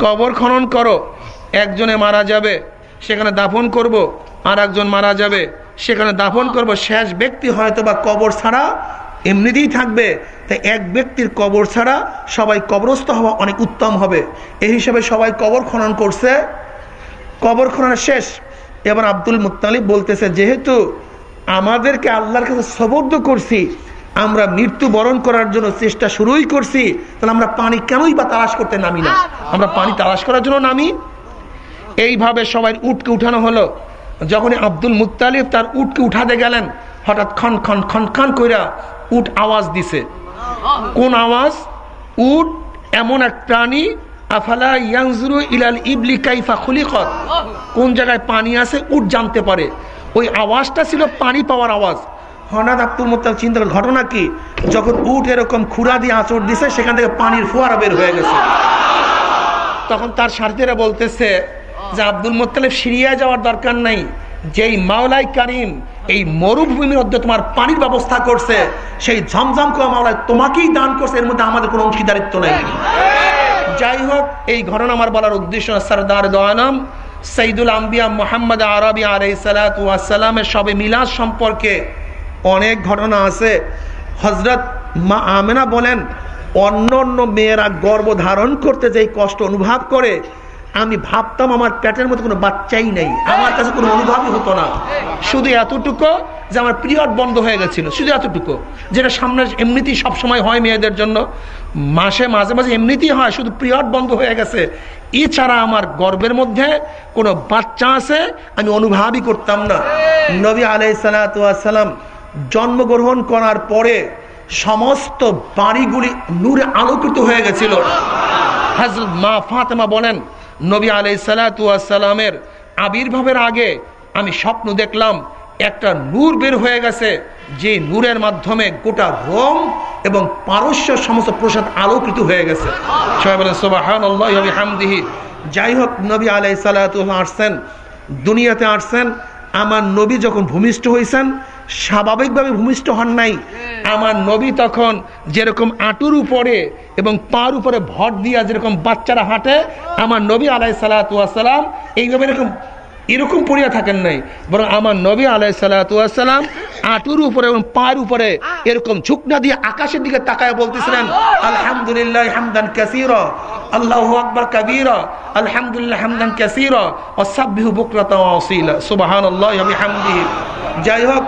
কবর খনন করো। একজনে মারা যাবে, সেখানে দাফন করব। আর একজন মারা যাবে, সেখানে দাফন করব। শেষ ব্যক্তি হয়তো বা কবর ছাড়া এমনিতেই থাকবে। তাই এক ব্যক্তির কবর ছাড়া সবাই কবরস্থ হওয়া অনেক উত্তম হবে। এই হিসাবে সবাই কবর খনন করছে। কবর খননের শেষ। এবার আব্দুল মুতালিব বলতেছে, যেহেতু আমাদেরকে আল্লাহর কাছে সবর্দ করছি, আমরা মৃত্যু বরণ করার জন্য চেষ্টা শুরুই করছি, তাহলে আমরা পানি কেনই বা তালাশ করতে নামি না? আমরা পানি তালাশ করার জন্য নামি? এইভাবে সবাই উঠকে উঠানো হলো। যখন আব্দুল মুতালিব তার উটকে উঠাতে গেলেন, হঠাৎ খন খন খন খন কইরা উট আওয়াজ দিছে। কোন আওয়াজ? উট এমন এক প্রাণী, আফালা ইয়াংজুরু ইলাল ইবলি কাইফা খুলিকত। কোন জায়গায় পানি আছে, উট জানতে পারে। ওই আওয়াজটা ছিল পানি পাওয়ার আওয়াজ। হঠাৎ আব্দুল মোত্তাল চিন্তা ঘটনা কি? যখন উট এরকম খুঁড়া দিয়ে আঁচড় দিছে সেখান থেকে পানির ফোয়ারা বের হয়ে গেছে। তখন তার সাথীরা বলতেছে যে আব্দুল মোত্তালেব সিরিয়া যাওয়ার দরকার নাই। যেই মাওলাই কারিম এই মরুভূমির মধ্যে তোমার পানির ব্যবস্থা করছে সেই ঝমঝম কোয়া মাওলায় তোমাকেই দান করছে এর মধ্যে আমাদের কোনো অংশীদারিত্ব নেই। যাই হোক এই ঘটনা আমার বলার উদ্দেশ্য সরদার দোয়ানাম সঈদুল আম্বিয়া মোহাম্মদ আরবি আলাই সালাতামের সবে মিলাদ সম্পর্কে অনেক ঘটনা আছে। হজরত মা আমেনা বলেন, অন্য অন্য মেয়েরা গর্ব ধারণ করতে যেই কষ্ট অনুভব করে, আমি ভাবতাম আমার পেটের মতো কোনো বাচ্চাই নেই। আমার কাছে কোনো অনুভবই হতো না। শুধু এতটুকু যে আমার পিরিয়ড বন্ধ হয়ে গেছিল। শুধু এতটুকু। যেটা সামনে এমনিতেই সবসময় হয় মেয়েদের জন্য। মাসে, মাঝে মাঝে এমনিতেই হয়, শুধু পিরিয়ড বন্ধ হয়ে গেছে। এছাড়া আমার গর্বের মধ্যে কোনো বাচ্চা আছে, আমি অনুভবই করতাম না। নবী আলাই সালাম জন্মগ্রহণ করার পরে সমস্ত বাড়িগুলি নূরে আলোকিত হয়ে গেছিল। হাজরত মা ফাতেমা বলেন, নবী আলাই সালাতামের আবির্ভাবের আগে আমি স্বপ্ন দেখলাম একটা নূর বের হয়ে গেছে, যে নূরের মাধ্যমে গোটা রোম এবং পারস্য সমস্ত প্রসাদ আলোকিত হয়ে গেছে। যাই হোক, নবী আলাই সালাম আসছেন, দুনিয়াতে আসছেন, আমার নবী যখন ভূমিষ্ঠ হয়েছেন স্বাভাবিকভাবে ভূমিষ্ঠ হন নাই। আমার নবী তখন যেরকম আঁটুর উপরে এবং পার উপরে ভর দিয়া যেরকম বাচ্চারা হাঁটে, আমার নবী আলাই সালাতাম এইভাবে এরকম এরকম পড়িয়া থাকেন নাই। বরং আমার নবী আলাই সালাতাম আঁটুর উপরে এবং পায়ের উপরে এরকম ঝুঁকনা দিয়ে আকাশের দিকে তাকায় বলতেছিলেন, আলহামদুলিল্লাহ হামদান কাসির, আল্লাহ আকবর কবির, আলহামদুলিল্লাহ হামদান কাসির অসাবিহু বকরতা সুবাহান হামদি যাই হোক,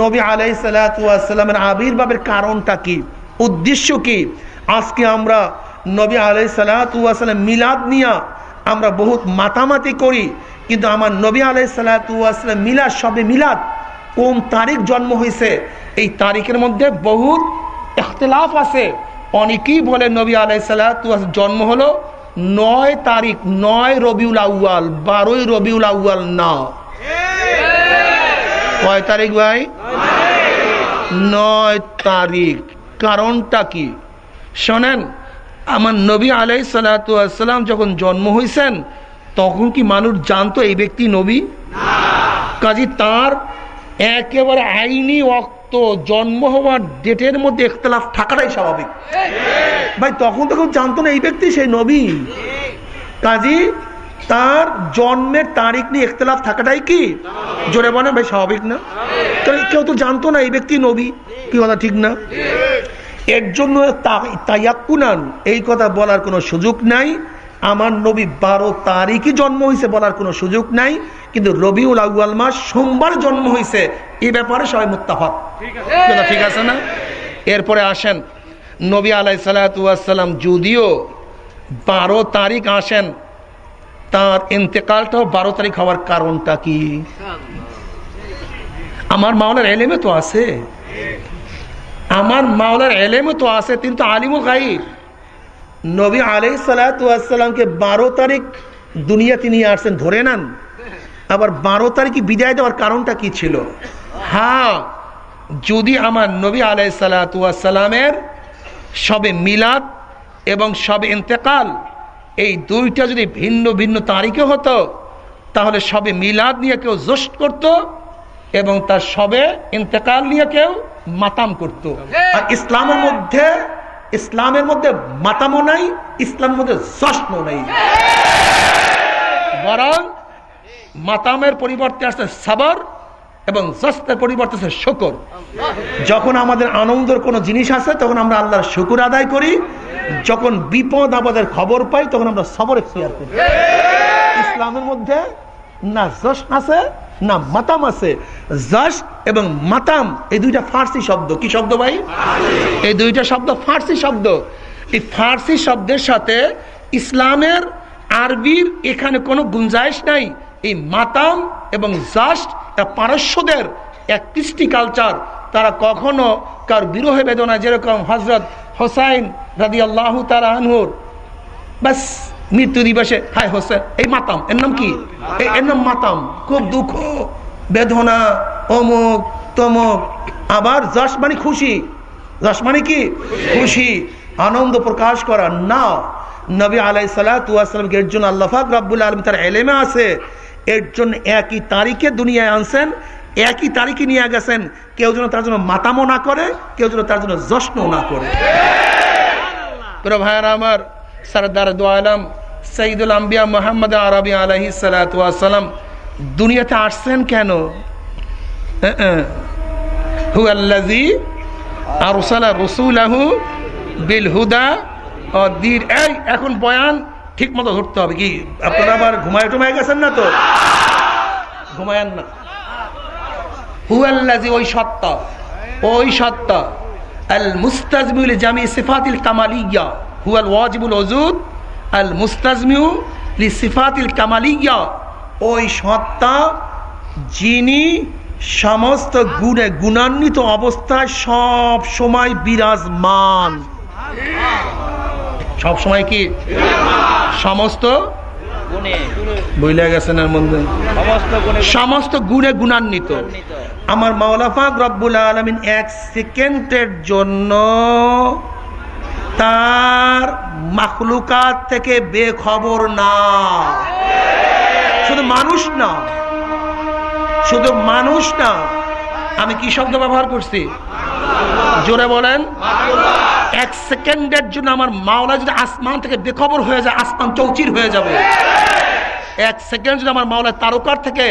নবী আলাই সালাতামের আবির্ভাবের কারণটা কি? উদ্দেশ্য কি? আজকে আমরা নবী আলাই সালাতাম মিলাদ নিয়া আমরা বহুত মাতামাতি করি কিন্তু আমার নবী আলাই সালাতাম মিলাদ, সবে মিলাদ, কোন তারিখ জন্ম হয়েছে, এই তারিখের মধ্যে বহুত এখতলাফ আছে। অনেকেই বলে নবী আলাই সালাতাম জন্ম হলো নয় তারিখ, নয় রবিউল আউয়াল, বারোই রবিউল আউয়াল না। কয় তারিখ ভাই? নয় তারিখ। কারণটা কি? শোনেন, আমার নবী আলাই সালাতাম যখন জন্ম হয়েছেন তখন কি মানুষ জানতো এই ব্যক্তি নবী? কাজী তার একেবারে আইনি অক্ত জন্ম হওয়ার ডেটের মধ্যে একতলাফ থাকাটাই স্বাভাবিক। ভাই তখন তখন জানতো না এই ব্যক্তি সেই নবী। কাজী তার জন্মের তারিখ নিয়ে একতলাফ থাকাটাই কি? জোরে বলে ভাই স্বাভাবিক না? তাহলে কেউ তো জানতো না এই ব্যক্তি নবী। কি কথা ঠিক না? এর জন্য তাইয়াকুনান এই কথা বলার কোনো সুযোগ নাই। আমার নবী বারো তারিখই জন্ম হয়েছে বলার কোনো সুযোগ নাই কিন্তু রবিউল আউয়াল মাস সোমবার জন্ম হয়েছে এ ব্যাপারে সবাই মুত্তাফাক। ঠিক আছে। না? এরপরে আসেন। নবী আলাই সালাতাম যদিও বারো তারিখ আসেন তার ইন্তেকালটাও বারো তারিখ হওয়ার কারণটা কি? আমার মাওলার এলেমে তো আছে। আমার মাওলার এলেমে তো আছে কিন্তু আলিমুল গাইব নবী আলাই সালাতামকে বারো তারিখ দুনিয়া তিনি আসছেন ধরে নেন। আবার বারো তারিখে বিদায় দেওয়ার কারণটা কি ছিল? হ্যাঁ যদি আমার নবী আলাই সালাতামের সবে মিলাদ এবং সবে ইন্তেকাল এই দুইটা যদি ভিন্ন ভিন্ন তারিখে হতো তাহলে সবে মিলাদ নিয়ে কেউ জোশ করত এবং তার সবে ইন্তেকাল নিয়ে কেউ মাতাম করত। আর ইসলামের মধ্যে ইসলামের মধ্যে মাতামও নাই, ইসলামের মধ্যে জশ্ন নেই। বরং মাতামের পরিবর্তে আসছে সাবর এবং জস্তের পরিবর্তে আছে শকর। যখন আমাদের আনন্দের কোনো জিনিস আছে, তখন আমরা আল্লাহর শুকুর আদায় করি। যখন বিপদ, আমাদের খবর পাই, তখন আমরা সবর এখতিয়ার করি। ইসলামের মধ্যে না জশ আছে না, মাতাম আছে। জশ এবং মাতাম, এই দুইটা ফার্সি শব্দ। কি শব্দ ভাই? এই দুইটা শব্দ ফার্সি শব্দ। এই ফার্সি শব্দের সাথে ইসলামের, আরবির এখানে কোনো গুঞ্জাইশ নাই। এই মাতাম এবং জাস্ট পারস্যদের এক কৃষ্টি কালচার তারা কখনো কার বিরহে বেদনা যেরকম হজরত হোসাইন রাদি আল্লাহ তালা আনহুর। বাস মৃত্যু দিবসে। হায় হোসেন এই মাতাম এর নাম কি? এর নাম মাতাম। খুব দুঃখ বেদনা অমুক তমুক। আবার যশ মানে খুশি। যশ মানে কি? খুশি। আনন্দ প্রকাশ করা। না নবী আলাই সালাতামকে এর জন্য আল্লাহাক রাবুল আলম তার এলেমে আছে। এর জন্য একই তারিখে দুনিয়ায় আনছেন একই তারিখে নিয়ে গেছেন। কেউ যেন তার জন্য মাতামো না করে কেউ যেন তার জন্য যশ্ন না করে। ভাইয়ার আমার সরদার দোয়ালাম সঈদুল আম্বিয়া মোহাম্মদ আরবি আলহি সালাম দুনিয়াতে আসছেন কেন? হু আল্লাজি আরসালা রসুলাহু বিল হুদা দির এই, এখন বয়ান ঠিক মতো ধরতে হবে কি? আপনারা আবার ঘুমায় টুমায় গেছেন না তো? ঘুমায়েন না। হুয়াল্লাজি ওই সত্তা ওই সত্তা আল মুস্তাজমিউল জামি সিফাতিল কামালিয়া হুয়াল ওয়াজিবুল ওজুদ আল মুস্তাজমিউ লি সিফাতিল কামালিয়া। ওই সত্তা যিনি সমস্ত গুণে গুণান্বিত অবস্থায় সব সময় বিরাজমান। সব সময় কি? সমস্ত গুণে। বইলে গেছেন মধ্যে সমস্ত গুণে গুণান্বিত। গুণান্বিত। আমার মাওলাফাক রব্বুল আলমিন এক সেকেন্ডের জন্য তার মাখলুকাত থেকে বেখবর না। শুধু মানুষ না, শুধু মানুষ না, আমি কি শব্দ ব্যবহার করছি? জোরে বলেন। এক সেকেন্ডের জন্য আমার মাওলা যদি আসমান থেকে বেখবর হয়ে যায়, আসমান চৌচির হয়ে যাবে। এক সেকেন্ড যদি আমার মাওলা তারকার থেকে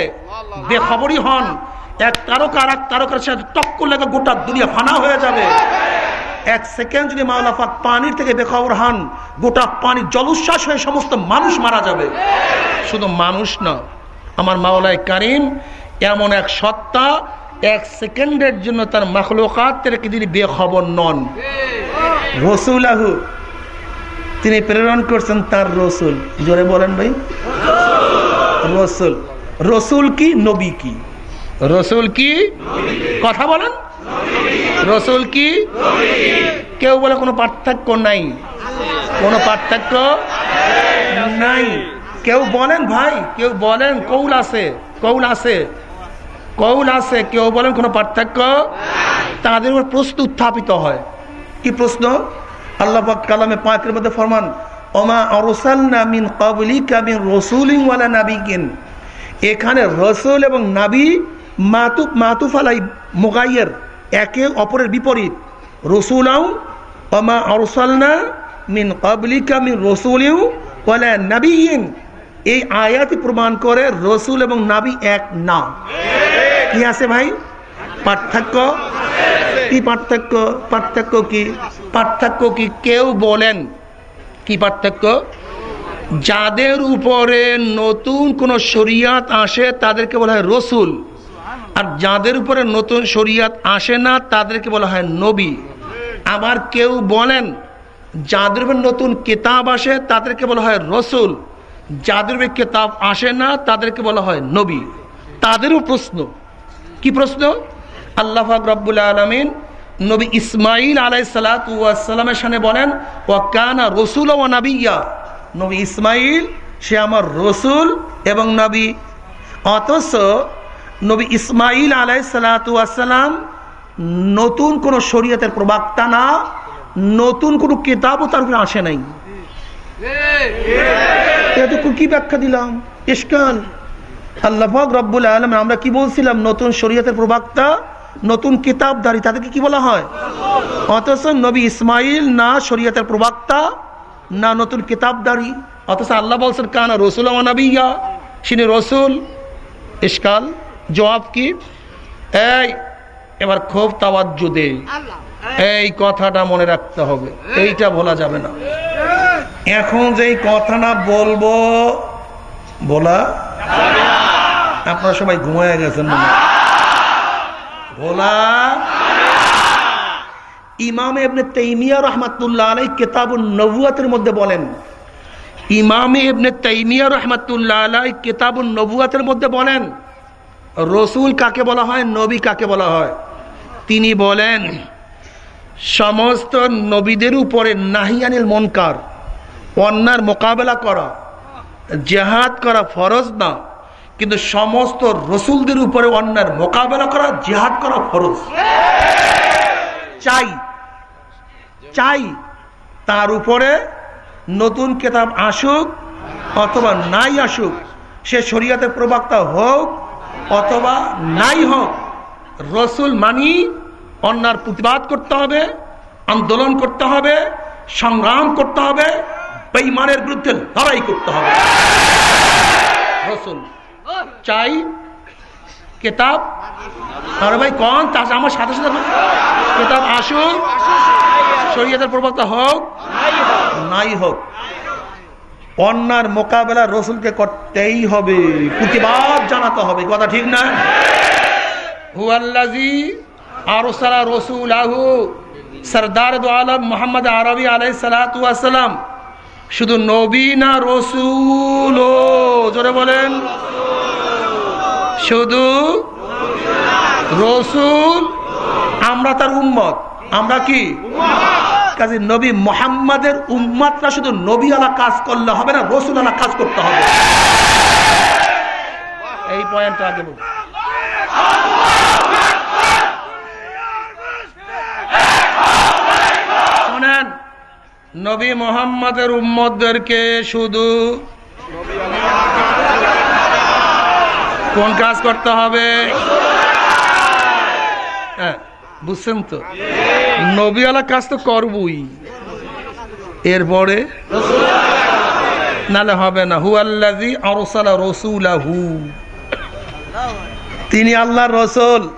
বেখবরই হন, এক তারকার এক তারকার সাথে টক্কর লেগে গোটা দুনিয়া ফানা হয়ে যাবে। এক সেকেন্ড যদি মাওলা পাক পানির থেকে বেখবর হন গোটা পানি জলোচ্ছ্বাস হয়ে সমস্ত মানুষ মারা যাবে। শুধু মানুষ না আমার মাওলায় কারিম এমন এক সত্তা এক সেকেন্ডের জন্য তার মাখলুকাত থেকে তিনি বেখবর নন। রসুলাহু তিনি প্রেরণ করছেন তার রসুল। জোরে বলেন ভাই। রসুল। রসুল কি নবী কি? রসুল কি? কথা বলেন। রসুল কি? কেউ বলে কোনো পার্থক্য নাই। কোনো পার্থক্য নাই। কেউ বলেন ভাই, কেউ বলেন কৌল আছে কৌল আছে কৌল আছে, কেউ বলেন কোনো পার্থক্য তাদের উপর প্রশ্ন উত্থাপিত হয়। কি প্রশ্ন? আল্লাহ কালামে পাকের মধ্যে ফরমান, ওমা অরসালনা ক্বাবলিকা মিন রাসূলিন ওয়ালা নাবিয়িন। এখানে রসুল এবং নাবি মাতুফ মাতুফ আলাই মুগাইয়ের একে অপরের বিপরীত। ওমা অরসালনা মিন ক্বাবলিকা মিন নাবিয়িন। এই আয়াতই প্রমাণ করে রসুল এবং নাবি এক না। কি আছে ভাই? পার্থক্য? কি পার্থক্য? পার্থক্য কি? পার্থক্য কি কেউ বলেন? কি পার্থক্য? যাদের উপরে নতুন কোন শরিয়াত আসে, তাদেরকে বলা হয় রসুল। আর যাদের উপরে নতুন শরিয়াত আসে না, তাদেরকে বলা হয় নবী। আবার কেউ বলেন, যাদের নতুন কিতাব আসে, তাদেরকে বলা হয় রসুল। যাদের উপরে কিতাব আসে না, তাদেরকে বলা হয় নবী। তাদেরও প্রশ্ন। কি প্রশ্ন? আল্লাহ রব্বুল আলমিন নবী ইসমাইল আলাই সালাতামের সামনে বলেন ও কানা রসুল ও নাবিয়া। নবী ইসমাইল সে আমার রসুল এবং নবী। অথচ নবী ইসমাইল আলাই সালাতাম নতুন কোন শরীয়তের প্রবক্তা না, নতুন কোন কিতাবও তার উপরে আসে নাই। এতটুকু কি ব্যাখ্যা দিলাম? ইস্কাল আল্লাহ রব্বুল আলম আমরা কি বলছিলাম? নতুন শরীয়তের প্রবক্তা, নতুন কিতাবদারি তাদেরকে কি বলা হয়? অথচ নবী ইসমাইল না শরীয়তের প্রবক্তা, না নতুন কিতাবদারি অথচ আল্লাহ বলছেন, কানা রসুল নবিয়া তিনি রসুল ইস্কাল জবাব কি? এই এবার খুব তাওয়াজ্জু দে এই কথাটা মনে রাখতে হবে। এইটা বলা যাবে না। এখন যেই কথাটা বলব বলা আপনারা সবাই ঘুমায় গেছেন মনে। বলা ইমাম এবনে তৈমিয়া রহমাতুল্লাহ আলাই কেতাবুল নবুয়াতের মধ্যে বলেন ইমাম এবনে তৈমিয়া রহমাতুল্লাহ আলাই কেতাবুল নবুয়াতের মধ্যে বলেন রসুল কাকে বলা হয়? নবী কাকে বলা হয়? তিনি বলেন, সমস্ত নবীদের উপরে নাহিয়ানিল মনকার অন্যার মোকাবেলা করা, জেহাদ করা ফরজ না, কিন্তু সমস্ত রসুলদের উপরে অন্যার মোকাবেলা করা, জেহাদ করা ফরজ। চাই চাই তার উপরে নতুন কেতাব আসুক অথবা নাই আসুক, সে শরীয়তের প্রবক্তা হোক অথবা নাই হোক, রসুল মানি, অন্যার প্রতিবাদ করতে হবে, আন্দোলন করতে হবে, সংগ্রাম করতে হবে, বেইমানের বিরুদ্ধে লড়াই করতে হবে। রসুল চাই কেতাব। আরে ভাই কন, তা আমার সাথে সাথে। কেতাব আসুক, শরীয়তের প্রবক্তা হোক, নাই হোক। অন্যার মোকাবেলা রসুলকে করতেই হবে। প্রতিবাদ জানাতে হবে, কথা ঠিক না? রসুল আহু আলম আরবি আলাই শুধু জোরে বলেন। শুধু রসুল, আমরা তার উম্মত। আমরা কি? কাজে নবী মোহাম্মদের উম্মাতরা শুধু নবীওয়ালা কাজ করলে হবে না রসুলালা কাজ করতে হবে। এই পয়েন্টটা আগে নবী মোহাম্মদের উম্মতদেরকে শুধু কোন কাজ করতে হবে? হ্যাঁ বুঝছেন তো? নবীওয়ালা কাজ তো করবই। এরপরে, নালে হবে না হু আল্লাজি আরসালা রসুলাহু। তিনি আল্লাহর রসুল।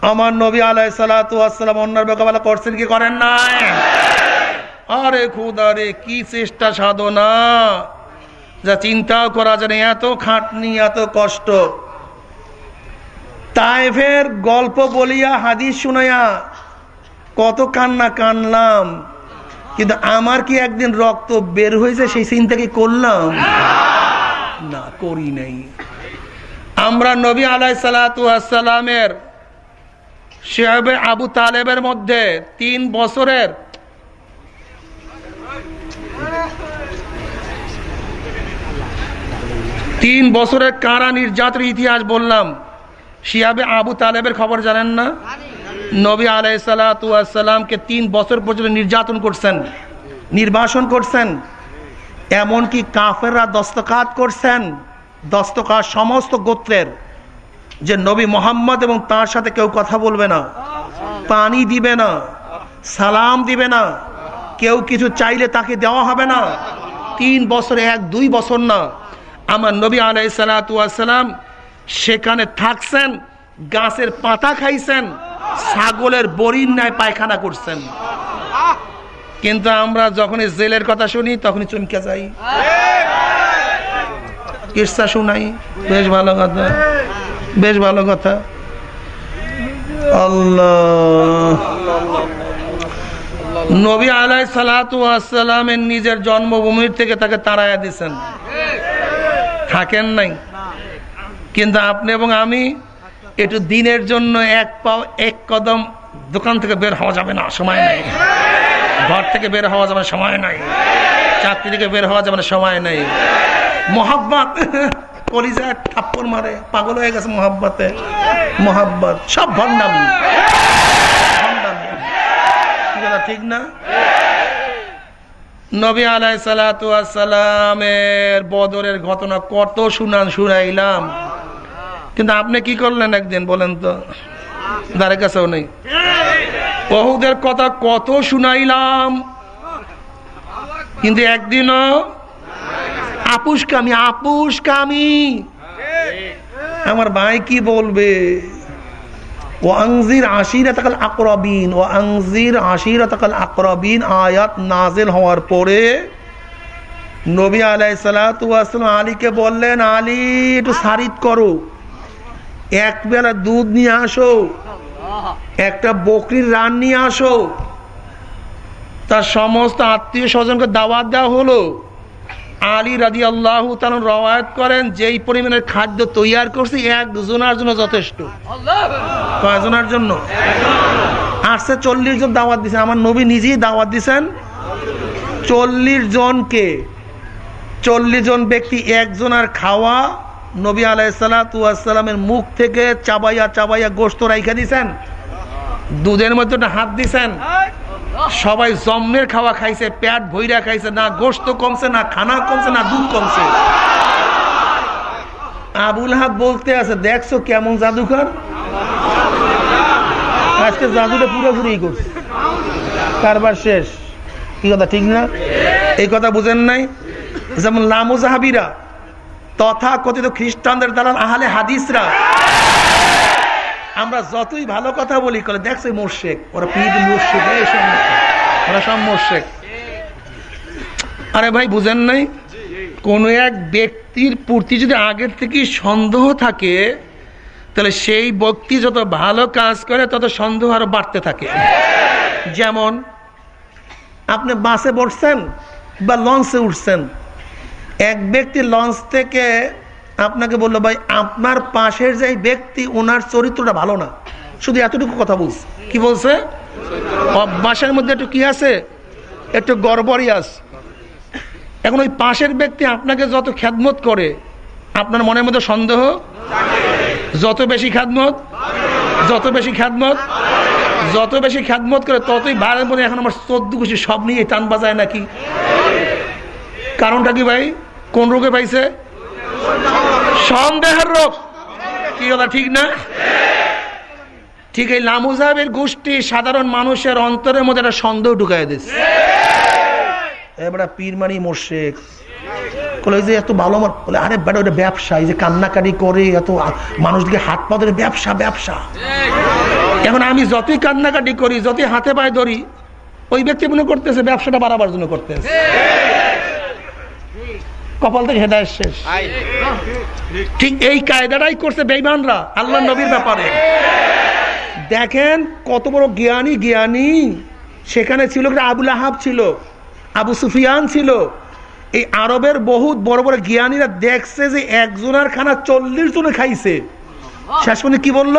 আমার নবী আলাই সালাম অন্যার মোকাবেলা করছেন কি করেন নাই? আরে খুদা রে, কি চেষ্টা সাধনা। যা চিন্তাও করা যায় এত খাটনি, এত কষ্ট। তাইফের গল্প বলিয়া, হাদিস শুনাইয়া কত কান্না কানলাম। কিন্তু আমার কি একদিন রক্ত বের হয়েছে সেই চিন্তা কি করলাম? না, করি নাই। আমরা নবী আলাই সালাতামের শেহবে আবু তালেবের মধ্যে তিন বছরের তিন বছরের কারা নির্যাতনের ইতিহাস বললাম। শিয়াবে আবু তালেবের খবর জানেন না? নবী আলাই সালাতামকে তিন বছর পর্যন্ত নির্যাতন করছেন, নির্বাসন করছেন, এমনকি কাফেররা দস্তকাত করছেন দস্তকাত সমস্ত গোত্রের, যে নবী মোহাম্মদ এবং তার সাথে কেউ কথা বলবে না, পানি দিবে না, সালাম দিবে না, কেউ কিছু চাইলে তাকে দেওয়া হবে না, তিন বছরে এক, দুই বছর না। আমার নবী আলাই সালাতাম সেখানে থাকছেন, গাছের পাতা খাইছেন ছাগলের বরির ন্যায় পায়খানা করছেন। কিন্তু আমরা যখনই জেলের কথা শুনি, তখনই চমকে যাই। কিসা শুনাই? বেশ ভালো কথা। বেশ ভালো কথা। আল্লাহ। নবী আলাই সালাতামের নিজের জন্মভূমির থেকে তাকে তাড়াইয়া দিছেন। থাকেন নাই। কিন্তু আপনি এবং আমি একটু দিনের জন্য এক পাও, এক কদম দোকান থেকে বের হওয়া যাবে না, সময় নাই। ঘর থেকে বের হওয়া যাবে সময় নাই। চাকরি থেকে বের হওয়া যাবে সময় নাই। মোহাব্বত। কলিজা ঠাপ্পর মারে, পাগল হয়ে গেছে মোহাব্বতে। মোহাব্বত। সব ভণ্ডামি। ভণ্ডামি। ঠিক না? নবী আলাই সালামের বদরের ঘটনা কত শুনান শুনাইলাম। কিন্তু আপনি কি করলেন একদিন বলেন তো? দাঁড়ে কাছেও নেই। বহুদের কথা কত শুনাইলাম। কিন্তু একদিনও আপুসকামি আপুসকামি। আমার ভাই কি বলবে? ও আংজির আশিরাতাকাল আকরাবিন ও আংজির আশিরাতাকাল আকরাবিন আয়াত নাজেল হওয়ার পরে নবী আলাই সালাম আলীকে বললেন, আলী, একটু সারিত করো। এক বেলা দুধ নিয়ে আসো। একটা বকরির রান নিয়ে আসো। তার সমস্ত আত্মীয় স্বজনকে দাওয়াত দেওয়া হলো। আলী রাজি আল্লাহ রওয়ায়ত করেন, যেই পরিমাণের খাদ্য তৈয়ার করছে একজনের জন্য যথেষ্ট। কয়জনের জন্য? আসছে চল্লিশ জন দাওয়াত দিছেন আমার নবী নিজেই দাওয়াত দিছেন। চল্লিশ জনকে, চল্লিশ জন ব্যক্তি একজনের খাওয়া নবী আলাইসালামের মুখ থেকে চাবাইয়া চাবাইয়া গোস্ত রাইখা দিছেন? দুধের মধ্যে হাত দিছেন? সবাই জম্মের খাওয়া খাইছে, পেট ভইরা খাইছে, না গোস্ত কমছে, না খানা কমছে, না দুধ কমছে। আবুল হাব বলতে আছে, দেখছ কেমন জাদুঘর? আজকে জাদুটা পুরোপুরি করছে। কারবার শেষ। কি কথা, ঠিক না? এই কথা বুঝেন নাই? যেমন লামু জাহাবিরা তথা কথিত খ্রিস্টানদের দ্বারা আহলে হাদিসরা। আমরা যতই ভালো কথা বলি করে দেখছে মোর্শেক। ওরা পীর মোর্শেক ওরা সব মোর্শেক। আরে ভাই, বুঝেন নাই? কোন এক ব্যক্তির প্রতি যদি আগের থেকে সন্দেহ থাকে, তাহলে সেই ব্যক্তি যত ভালো কাজ করে, তত সন্দেহ আরও বাড়তে থাকে। যেমন, আপনি বাসে বসছেন বা লঞ্চে উঠছেন এক ব্যক্তি লঞ্চ থেকে আপনাকে বলল, ভাই, আপনার পাশের যে ব্যক্তি ওনার চরিত্রটা ভালো না। শুধু এতটুকু কথা বলছে। কি বলছে? অভ্যাসের মধ্যে একটু কি আছে? একটু গড়বড়ি আস এখন ওই পাশের ব্যক্তি আপনাকে যত খ্যাদমত করে, আপনার মনের মধ্যে সন্দেহ? যত বেশি খ্যাদমত যত বেশি খ্যাদমত যত বেশি খ্যাদমত করে, ততই বাইরের মধ্যে এখন আমার চোদ্দ খুশি সব নিয়ে টান বাজায় নাকি? কারণটা কি ভাই? কোন রোগে পাইছে? সন্দেহের রোগ। কি কথা ঠিক না? ঠিক এই লামুজাবের গোষ্ঠী সাধারণ মানুষের অন্তরের মধ্যে একটা সন্দেহ ঢুকাই দিচ্ছে এবার পীরমানি মোর্শেক। বলে যে এত ভালো আমার বলে আরে বেটা ওটা ব্যবসা এই যে কান্নাকাটি করে এত মানুষকে হাত পা ধরে ব্যবসা ব্যবসা। এখন আমি যতই কান্নাকাটি করি যতই হাতে পায়ে ধরি ওই ব্যক্তি মনে করতেছে ব্যবসাটা বাড়াবার জন্য করতেছে। কপাল থেকে হেদায় শেষ। ঠিক এই কায়দাটাই করছে বেইমানরা আল্লাহ নবীর ব্যাপারে। দেখেন কত বড় জ্ঞানী জ্ঞানী। সেখানে ছিল আবুল আহাব ছিল আবু সুফিয়ান ছিল। এই আরবের বহুত বড় বড় জ্ঞানীরা দেখছে যে একজনের খানা চল্লিশ জনে খাইছে। শেষ পর্যন্ত কি বলল?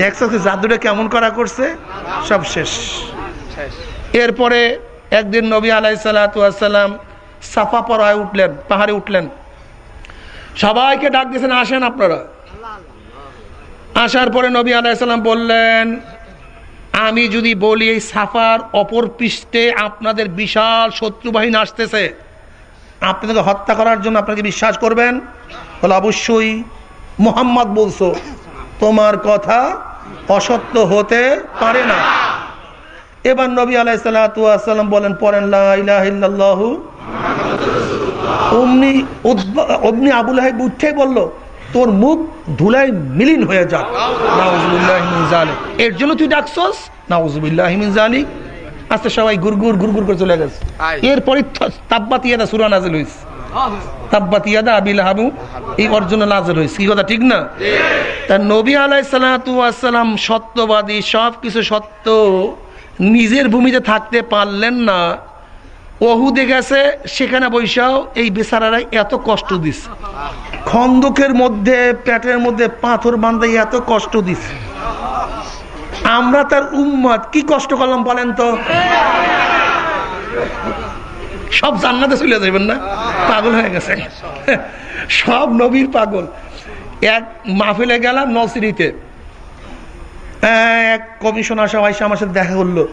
দেখছে জাদুটা কেমন করা করছে? সব শেষ। এরপরে একদিন নবী আলাই সাল্লাম সাফা পরায় উঠলেন, পাহাড়ে উঠলেন। সবাইকে ডাক দিয়েছেন, আসেন আপনারা। আসার পরে নবী আলাইসাল্লাম বললেন, আমি যদি বলি এই সাফার অপর পৃষ্ঠে আপনাদের বিশাল শত্রু বাহিনী আসতেছে, আপনাদেরকে হত্যা করার জন্য আপনাকে বিশ্বাস করবেন? বলে, অবশ্যই। মোহাম্মদ বলছো, তোমার কথা অসত্য হতে পারে না। এবার নবী আলাইসাল্লাম বলেন পড়েন লা অমনি অমনি আবুল হাইব উঠে বলল তোর মুখ ধুলায় মিলিন হয়ে যাক। এর জন্য তুই ডাকছস? আস্তে সবাই গুরগুর গুরগুর করে চলে গেছে। এরপরে তাব্বাত ইয়াদা সুরা নাজিল হইছে। তাব্বাত ইয়াদা আবিল হাবু। এই অর্জনে নাজিল হইছে। কি কথা ঠিক না? তা নবী আলাই সালাম সত্যবাদী সব কিছু সত্য। নিজের ভূমিতে থাকতে পারলেন না। ওহুদে গেছে, সেখানে বৈশাও এই বেচারারা এত কষ্ট দিছে। খন্দকের মধ্যে, পেটের মধ্যে পাথর বান্ধাই এত কষ্ট দিছে। আমরা তার উম্মত, কি কষ্ট করলাম বলেন তো? সব জান্নাতে চলে যাবেন না? পাগল হয়ে গেছে। সব নবীর পাগল। এক মাহফিলে গেলাম নসিরিতে এক কমিশন কমিশনার সবাই এসে আমার সাথে দেখা করল।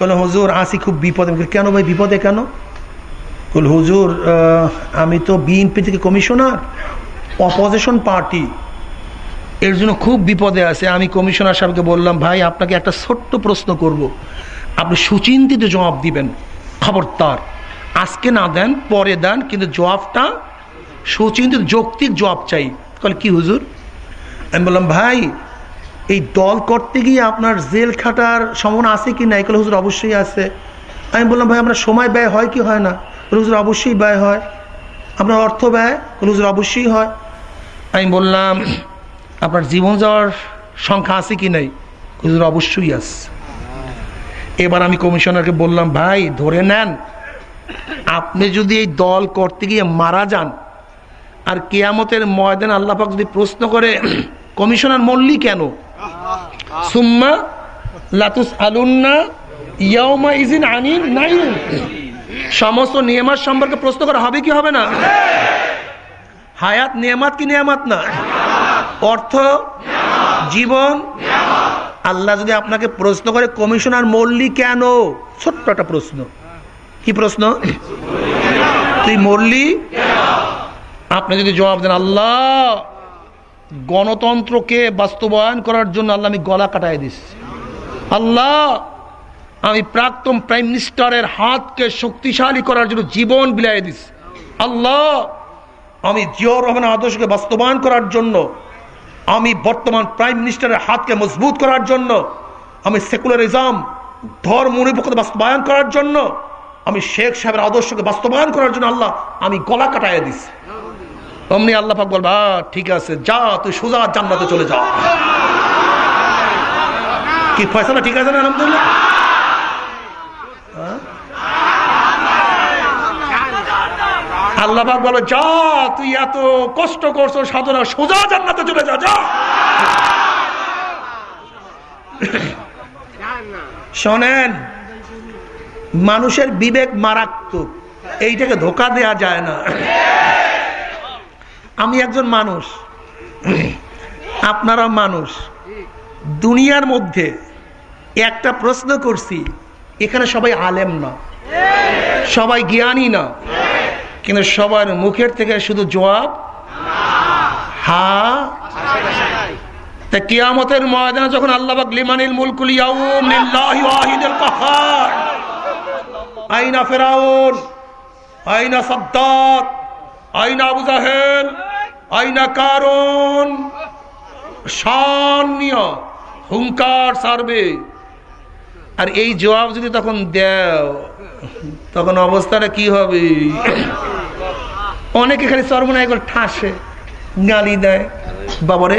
বলল হুজুর আসি খুব বিপদে। কেন ভাই, বিপদে কেন? বল হুজুর আমি তো বিএনপি থেকে কমিশনার অপোজিশন পার্টি এর জন্য খুব বিপদে আছে। আমি কমিশনার সাহেবকে বললাম, ভাই, আপনাকে একটা ছোট্ট প্রশ্ন করব। আপনি সুচিন্তিত জবাব দিবেন, খবরদার। আজকে না দেন, পরে দেন, কিন্তু জবাবটা, সুচিন্তিত যৌক্তিক জবাব চাই। বলে কি হুজুর? আমি বললাম, ভাই এই দল করতে গিয়ে আপনার জেল খাটার সম্ভাবনা আছে কি না এগুলো হুজুর অবশ্যই আছে। আমি বললাম, ভাই আপনার সময় ব্যয় হয় কি হয় না? হুজুর অবশ্যই ব্যয় হয়। আপনার অর্থ ব্যয়? হুজুর অবশ্যই হয়। আমি বললাম, আপনার জীবন যাওয়ার সংখ্যা আছে কি নাই? হুজুর অবশ্যই আছে। এবার আমি কমিশনারকে বললাম, ভাই, ধরে নেন, আপনি যদি এই দল করতে গিয়ে মারা যান, আর কেয়ামতের ময়দান আল্লাপাক যদি প্রশ্ন করে কমিশনার মল্লি কেন? সুম্মা লাতুস আলুন্না ইয়াউমা ইজিন আনিন নাইম সমস্ত নিয়ামাত সম্পর্কে প্রশ্ন করা হবে কি হবে না? হায়াত নিয়ামাত কি নিয়ামাত না? অর্থ, জীবন। আল্লাহ যদি আপনাকে প্রশ্ন করে কমিশনার মল্লি কেন? ছোট্ট একটা প্রশ্ন। কি প্রশ্ন? তুই মরলি আপনি যদি জবাব দেন আল্লাহ। গণতন্ত্রকে বাস্তবায়ন করার জন্য আল্লাহ আমি গলা কাটাই দিচ্ছি। আল্লাহ, আমি প্রাক্তন প্রাইম মিনিস্টারের হাতকে শক্তিশালী করার জন্য জীবন বিলাই দিচ্ছি। আল্লাহ, আমি জিয়র রহমানের আদর্শকে বাস্তবায়ন করার জন্য, আমি বর্তমান প্রাইম মিনিস্টারের হাতকে মজবুত করার জন্য, আমি সেকুলারিজম, ধর্ম নিরপেক্ষতা বাস্তবায়ন করার জন্য, আমি শেখ সাহেবের আদর্শকে বাস্তবায়ন করার জন্য আল্লাহ, আমি গলা কাটাইয়া দিছি অমনি আল্লাহ পাক বলবা "আহ, ঠিক আছে যা তুই সোজা জান্নাতে চলে যা। কি ফয়সালা ঠিক আছে না আলহামদুলিল্লাহ? হ্যাঁ? আল্লাহ পাক যা তুই এত কষ্ট করছ সাধনা সোজা জান্নাতে চলে যা যা। শোনেন মানুষের বিবেক মারাত্মক এইটাকে ধোকা দেয়া যায় না। আমি একজন মানুষ। আপনারা মানুষ। দুনিয়ার মধ্যে একটা প্রশ্ন করছি, এখানে সবাই আলেম না। সবাই জ্ঞানী না। কিন্তু সবার মুখের থেকে শুধু জবাব, হা। তা কিয়ামতের ময়দানে যখন আল্লাহ লিমানিল মুলকুল আইনা ফেরাউন, আইনা সাদ্দাত আইনা আবু জাহেল আইনা কারণ শান নিয়ে হুঙ্কার সারবে। আর এই জবাব যদি তখন দেও, তখন অবস্থাটা কি হবে? অনেকে খালি চরমনায় ঠাসে গালি দেয়। বাবারে,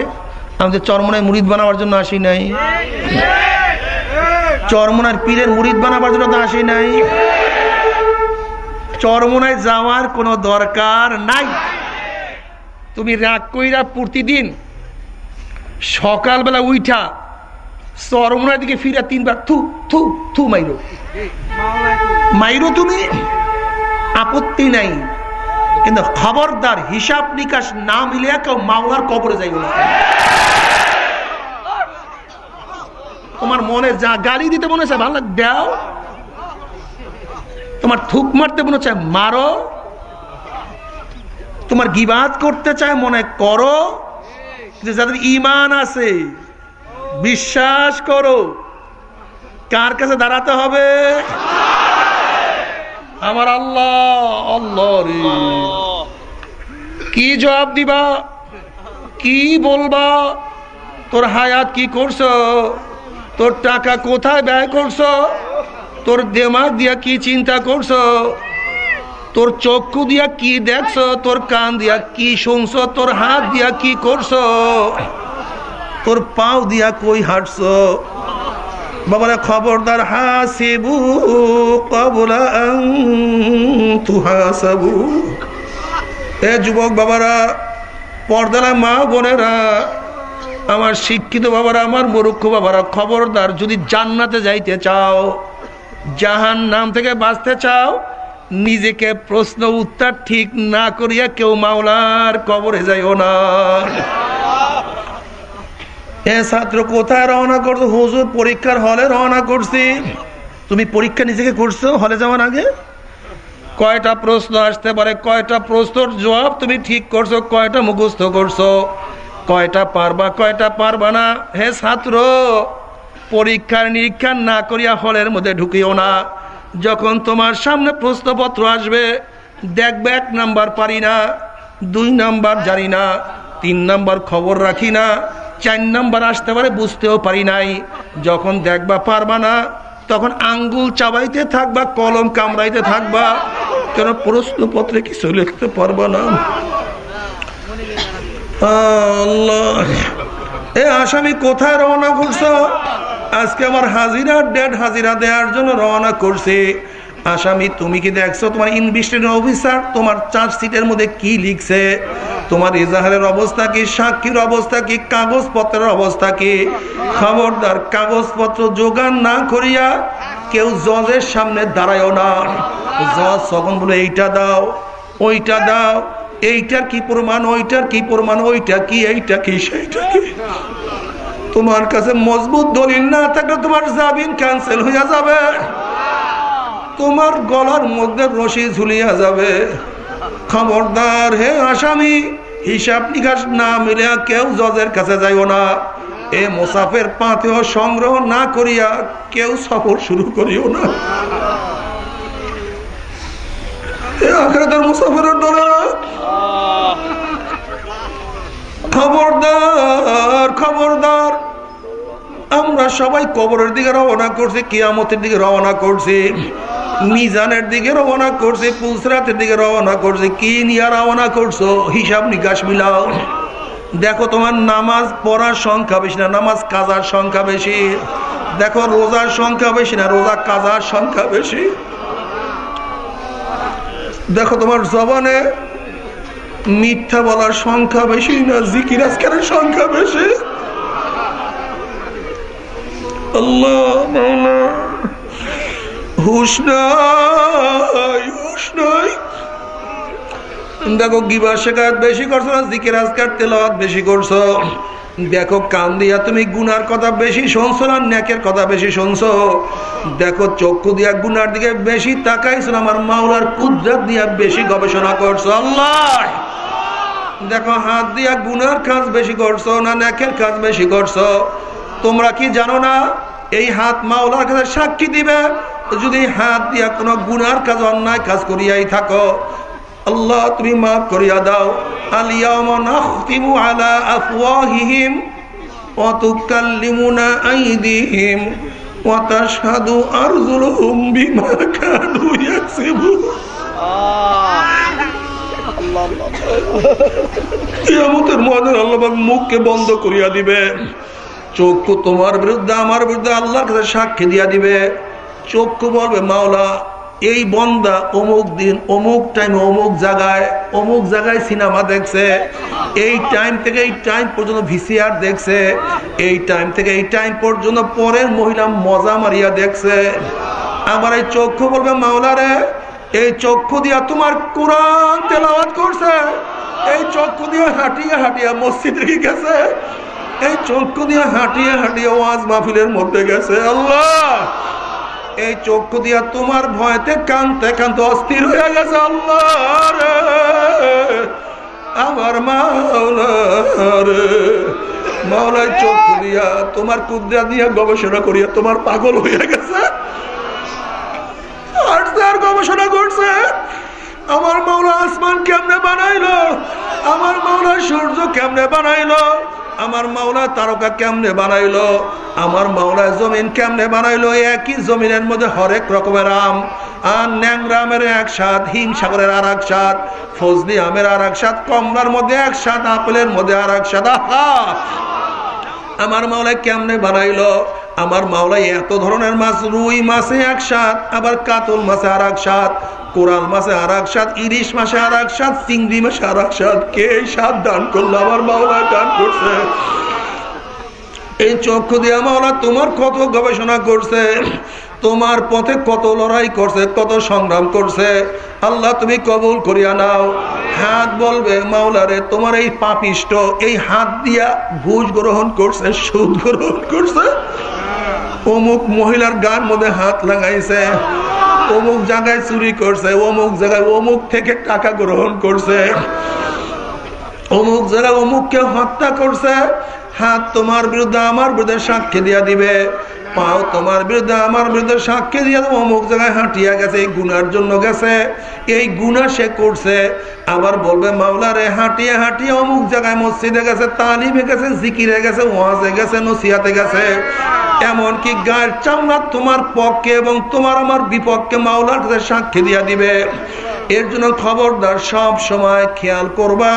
আমি তো চরমনায় মুড়িদ বানাবার জন্য আসি নাই। চরমনার পীরের মুড়িদ বানাবার জন্য তো আসি নাই। চরমনায় যাওয়ার কোনো দরকার নাই। তুমি রাগ কইরা প্রতিদিন সকালবেলা উইঠা চরমনার দিকে ফিরা তিনবার থু থু থু মাইরো। মাইরো তুমি? আপত্তি নাই। কিন্তু খবরদার হিসাব নিকাশ না মিলে কেউ মাওলার কবরে যাইব না। তোমার মনে যা গালি দিতে মনে হচ্ছে ভালো দেও। তোমার থুক মারতে মনে হচ্ছে মারো। তোমার গিবাদ করতে চায়, মনে করো যাদের ইমান আছে, বিশ্বাস করো। কার কাছে দাঁড়াতে হবে? আমার আল্লাহ আল্লাহ কি জবাব দিবা? কি বলবা? তোর হায়াত কি করছ? তোর টাকা কোথায় ব্যয় করছ? তোর দেমাগ দিয়া কি চিন্তা করছ? তোর চক্ষু দিয়া কি দেখছ, তোর কান দিয়া কি শুনছো, তোর হাত দিয়া কি করছ, তোর পাও দিয়া কই হাঁটছো? বাবারা খবরদার, হাসিবু কবলা তুহাসাবু এ যুবক বাবারা পর্দালা মা বোনেরা, আমার শিক্ষিত বাবারা, আমার মরুক্ষ বাবারা, খবরদার, যদি জান্নাতে যাইতে চাও জাহান নাম থেকে বাঁচতে চাও নিজেকে প্রশ্ন উত্তর ঠিক না করিয়া কেউ মাওলার কবরে যাইও না। ছাত্র কোথায় রওনা করছ? হুজুর, পরীক্ষার হলে রওনা করছি। তুমি পরীক্ষা নিজেকে করছ হলে যাওয়ার আগে? কয়টা প্রশ্ন আসতে পারে? কয়টা প্রশ্নর জবাব তুমি ঠিক করছ? কয়টা মুখস্থ করছ? কয়টা পারবা কয়টা পারবা না? হে ছাত্র, পরীক্ষার নিরীক্ষা না করিয়া হলের মধ্যে ঢুকিও না। যখন তোমার সামনে প্রশ্নপত্র আসবে, দেখবে এক নাম্বার পারি না, দুই নাম্বার জানি না, তিন নাম্বার খবর রাখি না, চার নাম্বার আসতে পারে বুঝতেও পারি নাই। যখন দেখবা পারবা না, তখন আঙ্গুল চাবাইতে থাকবা, কলম কামড়াইতে থাকবা, কেন প্রশ্নপত্রে কিছু লিখতে পারবা না? এ আসামি কোথায় রওনা করছ? আজকে আমার হাজিরা ডেড হাজিরা দেওয়ার জন্য রওনা করছে। আসামি, তুমি কি দেখছ? তোমার ইনভেস্টিগেশন অফিসার, তোমার চার্জশিটের মধ্যে কি লিখছে? তোমার ইজাহারের অবস্থা কি? সাক্ষীর অবস্থা কি? কাগজপত্রের অবস্থা কি? খবরদার কাগজপত্র যোগান না করিয়া কেউ জজের সামনে দাঁড়ায়ও না। জজ তখন বলে, এইটা দাও, ওইটা দাও, এইটার কি প্রমাণ, ওইটার কি প্রমাণ, ওইটা কি, এইটা কি, সেইটা কি? তোমার কাছে মজবুত দলিল না থাকলে তোমার জামিন ক্যান্সেল হয়ে যাবে। তোমার গলার মধ্যে রশি ঝুলিয়া যাবে। খবরদার হে আসামি, হিসাব নিকাশ না মিলে কেউ জজের কাছে যাইও না। এ মোসাফের পাথেও সংগ্রহ না করিয়া কেউ সফর শুরু করিও না। দলেরা খবরদার খবরদার। আমরা সবাই কবরের দিকে রওনা করছি, কিয়ামতের দিকে রওনা করছি। মিজানের দিকে রওনা করছি, পুলসরাতের দিকে রওনা করছি। কি নিয়ে রওনা করছ? হিসাব নিকাশ মিলাও। দেখো তোমার নামাজ পড়ার সংখ্যা বেশি না, নামাজ কাজার সংখ্যা বেশি। দেখো রোজার সংখ্যা বেশি না, রোজা কাজার সংখ্যা বেশি। দেখো তোমার জবানে মিথ্যা বলার সংখ্যা বেশি না, জিকির আজকারের সংখ্যা বেশি। আল্লাহ দেখো, গিবা শেখাত বেশি করছ না দিকে রাজকার তেলাওয়াত বেশি করছ। দেখো, কান দিয়া তুমি গুনার কথা বেশি শুনছো না ন্যাকের কথা বেশি শুনছো। দেখো, চক্ষু দিয়া গুনার দিকে বেশি তাকাইছো আমার মাওলার কুদরাত দিয়া বেশি গবেষণা করছ। আল্লাহ! দেখো, হাত দিয়া গুনার কাজ বেশি করছ না ন্যাকের কাজ বেশি করছ? তোমরা কি জানো না, এই হাত মাওলার কাছে সাক্ষী দিবে? যদি হাত দিয়া কোনো গুনার কাজ, অন্যায় কাজ করিয়াই থাকো, আল্লাহ তুমি মাফ করিয়া দাও। আলিয়ামা আলা আফওয়াহিহিম তাশহাদু আরজুলুহুম বিমা কানু ইয়াকসিবুন। কিয়ামতের ময়দান আল্লাহ মুখকে বন্ধ করিয়া দিবে, চক্ষু তোমার বিরুদ্ধে, আমার বিরুদ্ধে আল্লাহর কাছে সাক্ষী দিয়া দিবে। চক্ষু বলবে, মাওলা, এই বন্দা অমুক দিন, অমুক টাইম অমুক জায়গায় অমুক জায়গায় সিনেমা দেখছে। এই টাইম থেকে এই টাইম পর্যন্ত ভিসিআর দেখছে। এই টাইম থেকে এই টাইম পর্যন্ত পরের মহিলা মজা মারিয়া দেখছে। আমার এই চক্ষু বলবে মাওলারে এই চক্ষু দিয়া তোমার কোরআন তেলাওয়াত করছে। এই চক্ষু দিয়া হাঁটিয়ে হাঁটিয়া মসজিদে কি গেছে এই চক্ষু দিয়া হাঁটিয়ে হাঁটিয়ে ওয়াজ মাহফিলের মধ্যে গেছে। আল্লাহ! এই চক্ষু দিয়া তোমার ভয়তে কানতে কানতে অস্থির হয়ে গেছে। আল্লাহ রে! আমার রে! মাওলায় চক্ষু দিয়া তোমার কুদ্রা দিয়া গবেষণা করিয়া তোমার পাগল হয়ে গেছে। গবেষণা করছে। আমার মাওলা আসমান কেমনে বানাইলো? আমার মাওলা সূর্য কেমনে বানাইলো? আমার মাওলা তারকা কেমনে বানাইলো? আমার মাওলা জমিন কেমনে বানাইলো? একই জমিনের মধ্যে হরেক রকমের আম। আর ন্যাংরামের এক স্বাদ হিম সাগরের আর এক স্বাদ, ফজলি আমের আর এক স্বাদ, কমলার মধ্যে এক স্বাদ, আপেলের মধ্যে আর এক স্বাদ। আহা! আমার মাওলায় কেমনে বানাইলো? আমার মাওলায় এত ধরনের মাছ, রুই মাছে এক স্বাদ, আবার কাতল মাছে আর এক স্বাদ, কোরাল মাছে আর এক স্বাদ, ইলিশ মাছে আর এক স্বাদ, চিংড়ি মাছে আর এক স্বাদ। কে স্বাদ দান করল? আমার মাওলা দান করছে। এই চক্ষু দিয়ে মাওলা তোমার কত গবেষণা করছে, তোমার পথে কত লড়াই করছে, কত সংগ্রাম করছে। আল্লাহ তুমি কবুল করিয়া নাও। হাত বলবে মাওলারে তোমার এই পাপিষ্ট, এই হাত দিয়া ঘুষ গ্রহণ করছে, সুদ গ্রহণ করছে? অমুক মহিলার গান মধ্যে হাত লাগাইছে, অমুক জায়গায় চুরি করছে, অমুক জায়গায় অমুক থেকে টাকা গ্রহণ করছে, অমুক জায়গায় অমুককে হত্যা করছে, হাত তোমার বিরুদ্ধে, আমার বিরুদ্ধে সাক্ষী দিয়া দিবে। পাও, তোমার বিরুদ্ধে, আমার বিরুদ্ধে সাক্ষী দিয়ে দেবো, অমুক জায়গায় হাঁটিয়া গেছে, এই গুনার জন্য গেছে। এই গুণা সে করছে, আবার বলবে মাওলারে হাঁটিয়ে হাঁটিয়ে অমুক জায়গায় মসজিদে গেছে, তালিমে গেছে, জিকিরে গেছে, ওয়াজে গেছে নসিয়াতে গেছে। এমনকি গায়ের চামড়া তোমার পক্ষে এবং তোমার আমার বিপক্ষে মাওলার সাক্ষী দিয়া দিবে। এর জন্য খবরদার সব সময় খেয়াল করবা,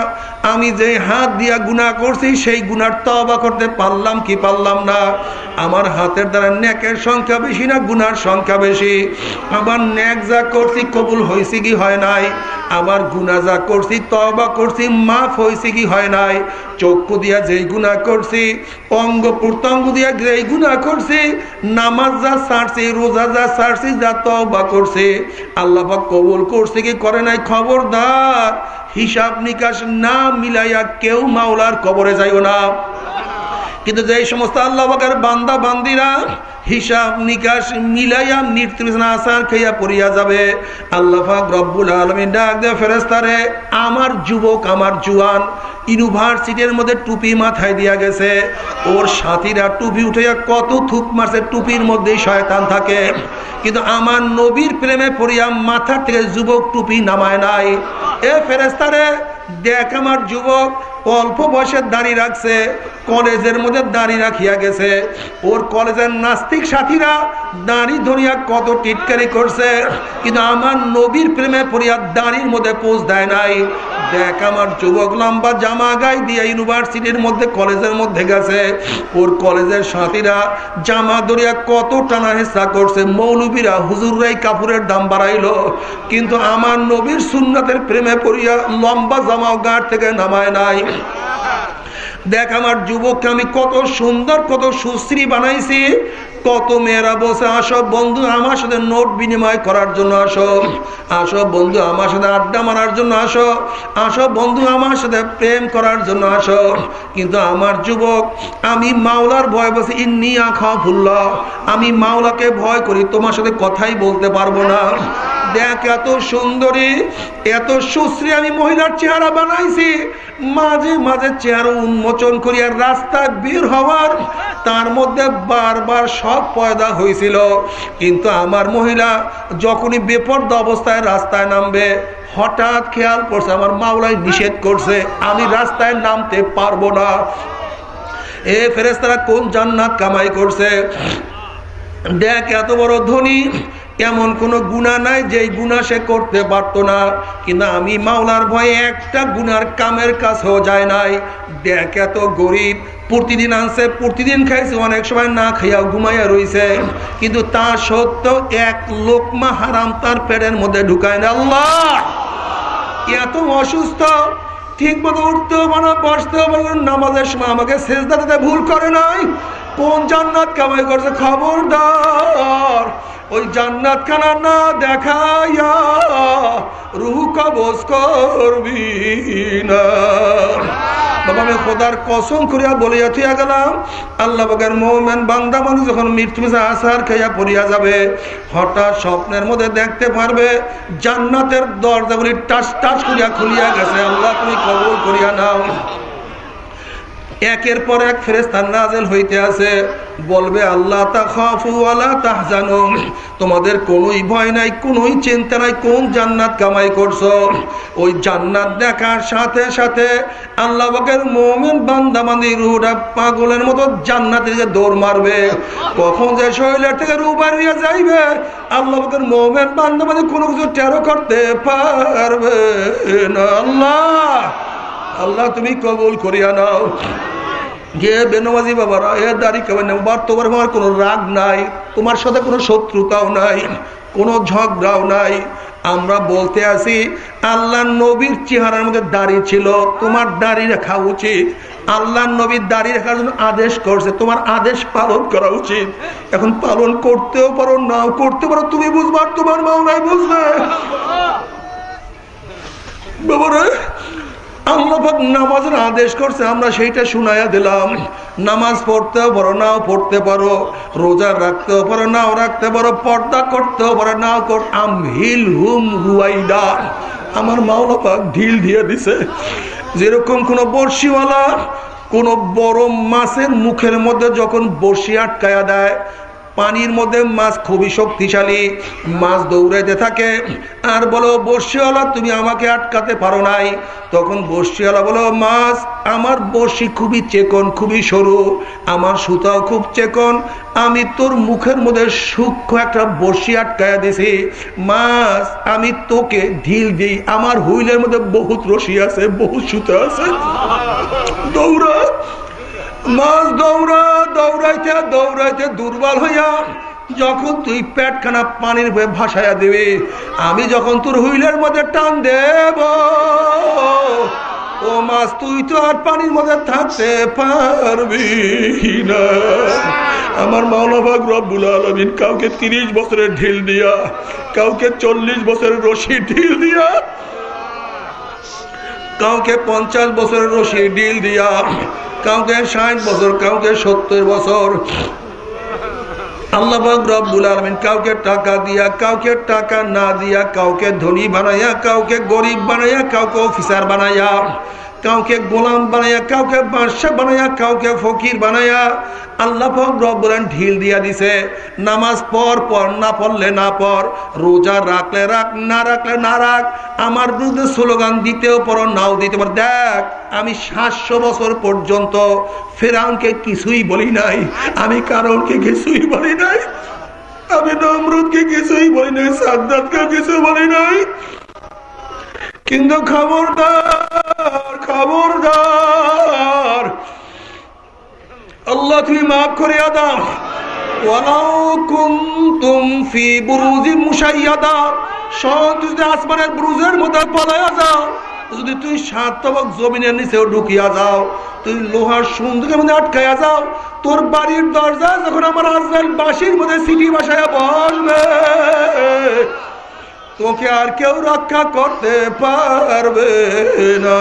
আমি যে হাত দিয়া গুণা করছি, সেই গুনার তবা করতে পারলাম কি পারলাম না? আমার হাতের দ্বারা ন্যাকের সংখ্যা বেশি না গুনার সংখ্যা বেশি? আবার ন্যাক যা করছি কবুল হয়েছে কি হয় নাই? আবার গুণা যা করছি তবা করছি, মাফ হয়েছে কি হয় নাই? চক্ষু দিয়া যেই গুণা করছি, অঙ্গ প্রত্যঙ্গ দিয়া যেই গুণা করছি, নামাজ যা ছাড়ছি রোজা যা ছাড়ছি যা তবা করছি, আল্লাহ কবুল করছে কি করে নাই খবরদার। হিসাব নিকাশ না মিলাইয়া কেউ মাওলার কবরে যাইও না। কিন্তু যে সমস্ত আল্লাহের বান্দা, বান্দিরা হিসাব, নিকাশ মিলাইয়া মৃত্যু আসার খেয়া পড়িয়া যাবে, আল্লাহ রব্বুল আলমী ডাক দে ফেরেস্তারে আমার যুবক, আমার জুয়ান, ইউনিভার্সিটির মধ্যে টুপি মাথায় দিয়া গেছে, ওর সাথীরা টুপি উঠে কত থুক মারছে, টুপির মধ্যেই শয়তান থাকে। কিন্তু আমার নবীর প্রেমে পড়িয়া মাথার থেকে যুবক টুপি নামায় নাই। এ ফেরেস্তারে দেখ আমার যুবক, অল্প বয়সের দাড়ি রাখছে কলেজের মধ্যে দাড়ি রাখিয়া গেছে। ওর কলেজের নাস্তিক সাথীরা দাড়ি ধরিয়া কত টিটকারি করছে। কিন্তু আমার নবীর প্রেমে পড়িয়া দাড়ির মধ্যে পোষ দেয় নাই। দেখ আমার যুবক লম্বা জামা গায়ে দিয়ে ইউনিভার্সিটির মধ্যে কলেজের মধ্যে গেছে। ওর কলেজের সাথীরা জামা ধরিয়া কত টানা হেসা করছে। মৌলবীরা হুজুররাই কাপড়ের দাম বাড়াইলো। কিন্তু আমার নবীর সুন্নাতের প্রেমে পড়িয়া লম্বা জামাও গাড় থেকে নামায় নাই। দেখ আমার যুবককে আমি কত সুন্দর, কত সুশ্রী বানাইছি, কত মেয়েরা বসে আসো বন্ধু আমার সাথে নোট বিনিময় করার জন্য আসো আসো বন্ধু আমার সাথে আড্ডা মারার জন্য আসো আসো বন্ধু আমার সাথে প্রেম করার জন্য আসো। কিন্তু আমার যুবক, আমি মাওলার ভয় বসে ইন্নি আখা ফুল্লা আমি মাওলাকে ভয় করি, তোমার সাথে কথাই বলতে পারব না। দেখ, এত সুন্দরী, এত সুশ্রী আমি মহিলার চেহারা বানাইছি। মাঝে মাঝে চেহারা উন্মোচন করি আর রাস্তায় বের হওয়ার, তার মধ্যে বারবার সব পয়দা হয়েছিল কিন্তু আমার মহিলা যখনই বেপর্দ অবস্থায় রাস্তায় নামবে, হঠাৎ খেয়াল করছে, আমার মাওলাই নিষেধ করছে, আমি রাস্তায় নামতে পারব না। এ ফেরেস্তারা কোন জান্নাত কামাই করছে? দেখ, এত বড় ধনী এমন কোন গুণা নাই যে গুণা সে করতে পারত না। কিন্তু আমি মাওলার ভয়ে একটা গুনার কামের কাছেও যায় নাই। দেখ, এত গরিব, প্রতিদিন আনছে, প্রতিদিন খাইছে, অনেক সময় না খাইয়া ঘুমাইয়া রইছে। কিন্তু তা সত্ত্বেও এক লোকমা হারাম তার পেটের মধ্যে ঢুকায় না। আল্লাহ! এত অসুস্থ ঠিক মতো উঠতেও পারো, বসতেও পারো, নামাজের সময় আমাকে শেষদা দিতে ভুল করে নাই। কোন জান্নাত কামাই করছে? খবরদার। ওই জান্নাত খানা না দেখাইয়া রুহ কবজ করবি না। কসম করিয়া বলিয়া থিয়া গেলাম বান্দা মানুষ যখন খাইয়া পড়িয়া যাবে, হঠাৎ স্বপ্নের মধ্যে দেখতে পারবে, জান্নাতের দরজাগুলি টাস টাস করিয়া খুলিয়া গেছে। আল্লাহ, তুমি কবল করিয়া নাও। একের পর এক ফেরেস্তার নাজেল হইতে আছে বলবে, আল্লাহ তাহ তাহজানো। তোমাদের কোনোই ভয় নাই, কোনোই চিন্তা নাই, কোন জান্নাত কামাই করছ? ওই জান্নাত দেখার সাথে সাথে আল্লাহ বাকের মোমেন বান্দাবান্দি রুহটা পাগলের মতো জান্নাতের দিকে দৌড় মারবে। কখন যে শরীরের থেকে রু বাড়িয়ে যাইবে, আল্লাহ বকের মোমেন বান্দামানি কোনো কিছু টেরো করতে পারবে না। আল্লাহ! আল্লাহ তুমি কবুল করিয়া নাও। যে বেনমাজি বাবারা, এ দাড়ি কেমন নেবার তোমার আমার কোনো রাগ নাই, তোমার সাথে কোনো শত্রুতাও নাই, কোনো ঝগড়াও নাই। আমরা বলতে আসি আল্লাহ নবীর চেহারার মধ্যে দাড়ি ছিল, তোমার দাড়ি রাখা উচিত। আল্লাহ নবীর দাড়ি রাখার জন্য আদেশ করছে, তোমার আদেশ পালন করা উচিত। এখন পালন করতেও পারো, নাও করতে পারো, তুমি বুঝবার তোমার মাও নাই বুঝবে বাবারে আল্লাহাক নামাজের আদেশ করছে, আমরা সেইটা শুনাইয়া দিলাম। নামাজ পড়তেও পারো, নাও পড়তে পারো, রোজা রাখতেও পারো, নাও রাখতে পারো, পর্দা করতেও পারো, নাও কর আম হিল হুম হুয়াইদা। আমার মাওলাপাক ঢিল দিয়ে দিছে। যেরকম কোনো বর্ষিওয়ালা কোন বড় মাছের মুখের মধ্যে যখন বর্ষি আটকায়া দেয় পানির মধ্যে মাছ খুবই শক্তিশালী, মাছ দৌড়াইতে থাকে। আর বলো বর্ষিওয়ালা তুমি আমাকে আটকাতে পারো নাই। তখন বর্ষিওয়ালা বলো, মাছ, আমার বর্ষি খুবই চেকন, খুবই সরু, আমার সুতাও খুব চেকন। আমি তোর মুখের মধ্যে সূক্ষ্ম একটা বর্ষি আটকায়া দিছি। মাছ, আমি তোকে ঢিল দিই। আমার হুইলের মধ্যে বহুত রশি আছে, বহুত সুতা আছে। দৌড়া। মাছ দৌড়া দৌড়াইতে দৌড়াইতে দুর্বল হইয়া যখন তুই পেটখানা পানির হয়ে ভাসাইয়া দিবি, আমি যখন তোর হুইলের মধ্যে টান দেব, ও মাছ, তুই তো আর পানির মধ্যে থাকতে পারবি না। আমার মাওলাভাগ রব্বুল আলমিন কাউকে তিরিশ বছরের ঢিল দিয়া, কাউকে চল্লিশ বছরের রশি ঢিল দিয়া কাউকে পঞ্চাশ বছরের রশি ডিল দিয়া, কাউকে ষাট বছর, কাউকে সত্তর বছর। আল্লাহ রব্বুল আলমিন কাউকে টাকা দিয়া, কাউকে টাকা না দিয়া, কাউকে ধনী বানাইয়া, কাউকে গরিব বানাইয়া, কাউকে অফিসার বানাইয়া কাউকে গোলাম বানাইয়া কাউকে বাদশাহ বানাইয়া কাউকে ফকির বানাইয়া আল্লাহ রব্বুলান ঢিল দিয়া দিছে। নামাজ পর পর না পড়লে না পর রোজা রাখলে রাখ, না রাখলে না রাখ, আমার বিরুদ্ধে স্লোগান দিতেও পড়ো নাও দিতে পারো। দেখ, আমি সাতশো বছর পর্যন্ত ফেরাউনকে কিছুই বলি নাই, আমি কারণকে কিছুই বলি নাই, আমি নমরুদকে কিছুই বলি নাই সাদ্দাতকে কিছু বলি নাই। কিন্তু খবরদার তুমি মাফ করে দাও। আসমানের ব্রুজের মধ্যে যাও, যদি তুই নিচেও ঢুকিয়া যাও তুই লোহার মধ্যে আটকায়া যাও, তোর বাড়ির দরজা যখন আমার হাজবেন্ড বাসির মধ্যে সিটি বাসায় বসবে তোকে আর কেউ রক্ষা করতে পারবে না।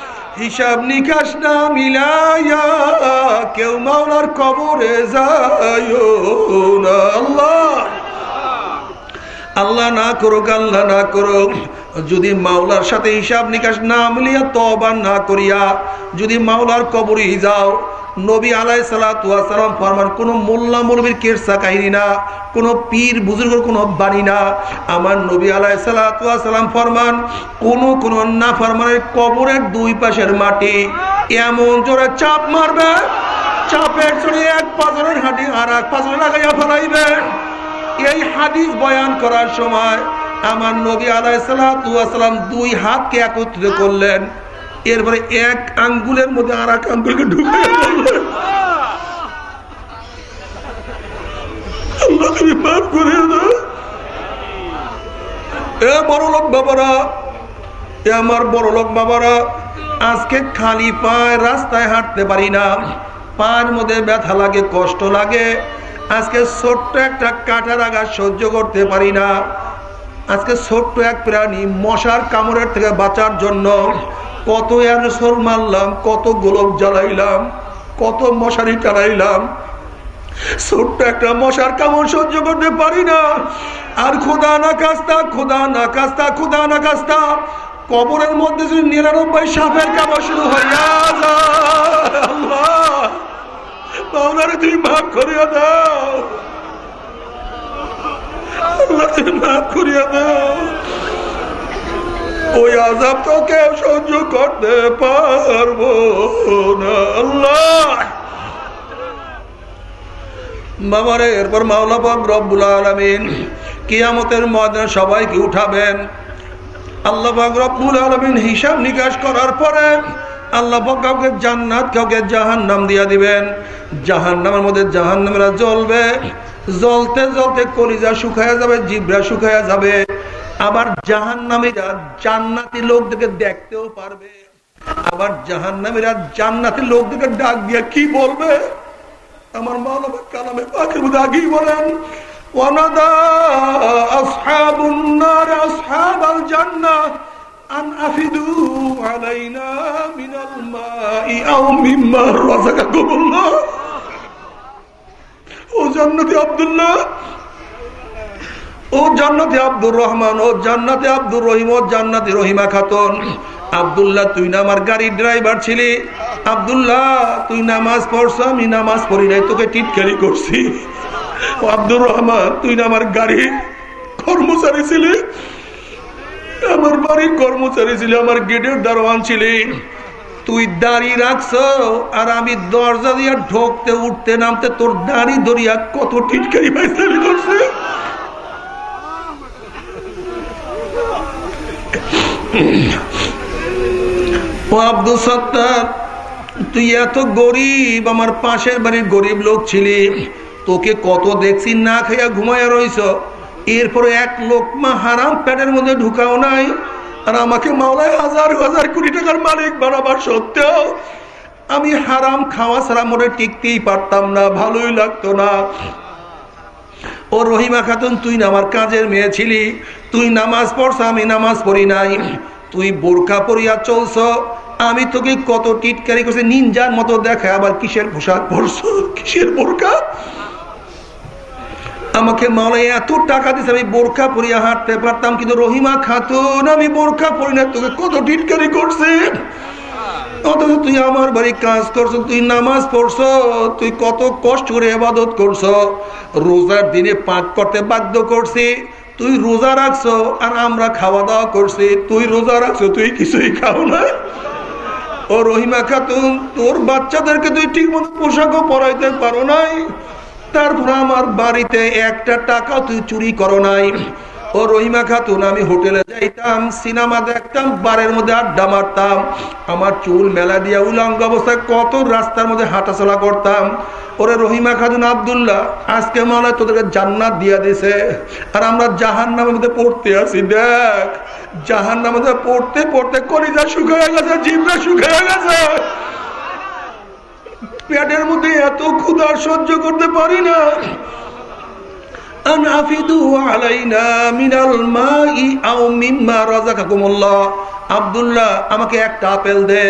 হিসাব নিকাশ না মিলাইয়া কেউ মাওলার কবরে যায় না। আল্লাহ। আল্লাহ না করুক, আল্লাহ না করুক, যদি মাওলার সাথে হিসাব নিকাশ না মিলিয়া তবা না করিয়া যদি মাওলার কবরে যাও নবী আলাই সালাম ফরমান, কোন মোল্লা মৌলবীর কেরসা কাহিনী না, কোন পীর বুজুর্গ কোন বাণী না। আমার নবী আলাই সালাম ফরমান, কোন কোন না ফরমানের কবরের দুই পাশের মাটি, এমন জোরে চাপ মারবে, চাপের চড়ে এক পাজরের হাঁটি আর এক পাজরে লাগাইয়া ফেলাইবেন। এই হাদিস বয়ান করার সময় আমার নবী আলাইসালাম দুই হাতকে একত্রিত করলেন। এরপরে এক আঙ্গুলের মধ্যে আর এক আঙ্গুলকে ঢুকে তুমি মাফ করে দাও। এ বড় লোক বাবারা এ আমার বড় লোক বাবারা আজকে খালি পায় রাস্তায় হাঁটতে পারি না। পায়ের মধ্যে ব্যথা লাগে কষ্ট লাগে। আজকে ছোট্ট একটা কাটার আঘাত সহ্য করতে পারি না। আজকে ছোট্ট এক প্রাণী মশার কামড়ের থেকে বাঁচার জন্য কত অ্যানসর মারলাম, কত গোলক জ্বালাইলাম, কত মশারি টানাইলাম ছোট্ট একটা মশার কামড় সহ্য করতে পারি না। আর খোদা না কাস্তা, খোদা না কাস্তা, খোদা না কাস্তা। কবরের মধ্যে যদি নিরানব্বই সাপের কামড় শুরু হইয়া আল্লাহ। তুমি মাফ করিয়া দাও। তুমি মাফ করিয়া দাও। ওই আজাব তো কেউ সহ্য করতে পারব না। আল্লাহ! বাবারে, এরপর মাওলা পাক রব্বুল আলমিন কিয়ামতের ময়দানে সবাইকে উঠাবেন। আল্লাহ পাক রব্বুল আলমিন হিসাব নিকাশ করার পরে আল্লাহ কাউকে জান্নাত, কাউকে জাহান নাম দিয়া দিবেন। জাহান নামের মধ্যে জাহান নামেরা জ্বলবে। জ্বলতে জ্বলতে কলিজা শুকায়া যাবে, জিব্রা শুকায়া যাবে। আবার জাহান নামীরা জান্নাতি লোকদেরকে দেখতেও পারবে। আবার জাহান নামীরা জান্নাতি লোকদেরকে ডাক দিয়া কি বলবে? আমার মানব কালামে মধ্যে আগেই বলেন আব্দুল্লাহ ও জান্নাতি আব্দুর রহমান, ও জান্নাতি আব্দুর রহিম, ও জান্নাতি রহিমা খাতুন। আবদুল্লাহ, তুই না আমার গাড়ির ড্রাইভার ছিলি। আবদুল্লাহ, তুই নামাজ পড়ছ, আমি নামাজ পড়ি নাই, তোকে টিটকারি করছি। আব্দুর রহমান, তুই না আমার গাড়ি কর্মচারী ছিলি। আমার বাড়ির কর্মচারী ছিল, আমার গেটের দারোয়ান ছিলি। তুই দাড়ি রাখছ, আর আমি দরজা দিয়ে ঢোকতে, উঠতে, নামতে, তোর দাড়ি ধরিয়া কত টিটকারি পাইসারি করছে। ও আব্দুল সত্তার, তুই এত গরিব, আমার পাশের বাড়ির গরিব লোক ছিলি। তোকে কত দেখছি, না খাইয়া ঘুমাইয়া রইছ। এরপরে এক লোকমা হারাম প্যাটের মধ্যে ঢুকাও নাই। আর আমাকে মাওলায় হাজার হাজার কোটি টাকার মালিক বানাবার সত্ত্বেও আমি হারাম খাওয়া ছাড়া মনে টিকতেই পারতাম না, ভালোই লাগতো না। ও রহিমা খাতুন, তুই আমার কাজের মেয়ে ছিলি। তুই নামাজ পড়ছ, আমি নামাজ পড়ি নাই। তুই বোরকা পরিয়া চলছ, আমি তোকে কত টিটকারি করছে, নিনজার মতো দেখা আবার কিসের পোশাক পরছ, কিসের বোরকা আমাকে মাওলাই এত টাকা দিছে, আমি বোরখা পরিয়া হাঁটতে পারতাম, কিন্তু রহিমা খাতুন, আমি বোরখা পরি না তোকে কত টিটকারি করছে? অথচ তুই আমার বাড়ি কাজ করছ, তুই নামাজ পড়ছ, তুই কত কষ্ট করে আবাদত করছ। রোজার দিনে পাক করতে বাধ্য করছি, তুই রোজা রাখছো আর আমরা খাওয়া দাওয়া করছি। তুই রোজা রাখছো, তুই কিছুই খাও না। ও রহিমা খাতুন, তোর বাচ্চাদেরকে তুই ঠিক মতো পোশাকও পরাইতে পারো নাই। তারপর আমার বাড়িতে একটা টাকা তুই চুরি করো নাই। ও রহিমা খাতুন, আমি হোটেলে যাইতাম, সিনেমা দেখতাম, বারের মধ্যে আড্ডা মারতাম। আমার চুল মেলা দিয়া উলঙ্গ অবস্থায় কত রাস্তার মধ্যে হাঁটাচলা করতাম। ওরে রহিমা খাতুন আবদুল্লাহ, আজকে মনে হয় তোদেরকে জান্নাত দিয়া দিছে। আর আমরা জাহান নামের মধ্যে পড়তে আছি, দেখ। জাহান নামের মধ্যে পড়তে পড়তে কলিজা শুকিয়ে গেছে, জিভটা শুকিয়ে গেছে। পেটের মধ্যে এত ক্ষুধা সহ্য করতে পারি না। আমাকে একটা আপেল দে।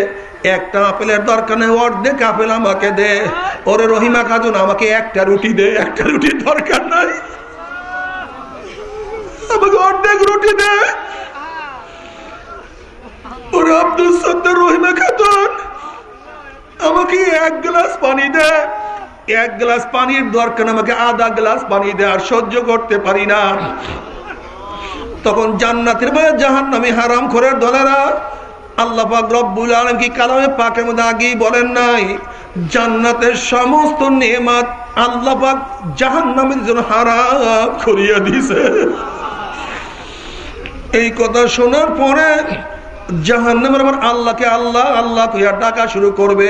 একটা আপেলের দরকার নেই, অর্ধেক আপেল আমাকে দে। ওরে রহিমা আমাকে একটা রুটি দে। একটা রুটির দরকার নাই। আমাকে অর্ধেক রুটি দে। আব্দুল সত্তর রহিমা খাতুন আমাকে এক গ্লাস পানি দে। এক গ্লাস পানির দরকার, আমাকে আধা গ্লাস পানি দে, আর সহ্য করতে পারি না। তখন জান্নাতের বয়ে জাহান নামে হারাম খোরের দলেরা সমস্ত আল্লাহ জন্য এই কথা শোনার পরে জাহান নামের আমার আল্লাহকে আল্লাহ আল্লাহ কইয়া ডাকা শুরু করবে।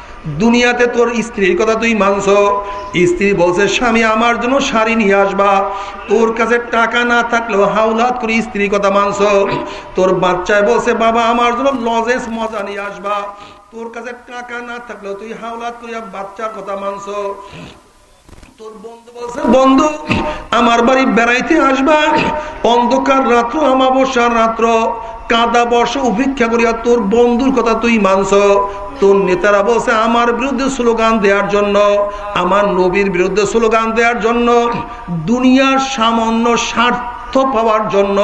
দুনিয়াতে তোর স্ত্রীর কথা তুই মানছ। স্ত্রী বলছে, স্বামী, আমার জন্য শাড়ি নিয়ে আসবা। তোর কাছে টাকা না থাকলেও হাওলাত করে স্ত্রীর কথা মানছ। তোর বাচ্চায় বলছে, বাবা, আমার জন্য লজেস মজা নিয়ে আসবা। তোর কাছে টাকা না থাকলেও তুই হাওলাত করে বাচ্চার কথা মানছ। বন্ধু আমার বাড়ি বেড়াইতে আসবা। অন্ধকার রাত্র আমাবস্যার রাত্র। কাদা বর্ষ উপেক্ষা করিয়া তোর বন্ধুর কথা তুই মানছ। তোর নেতারা বলছে, আমার বিরুদ্ধে স্লোগান দেওয়ার জন্য, আমার নবীর বিরুদ্ধে স্লোগান দেওয়ার জন্য, দুনিয়ার সামান্য স্বার্থ পাওয়ার জন্য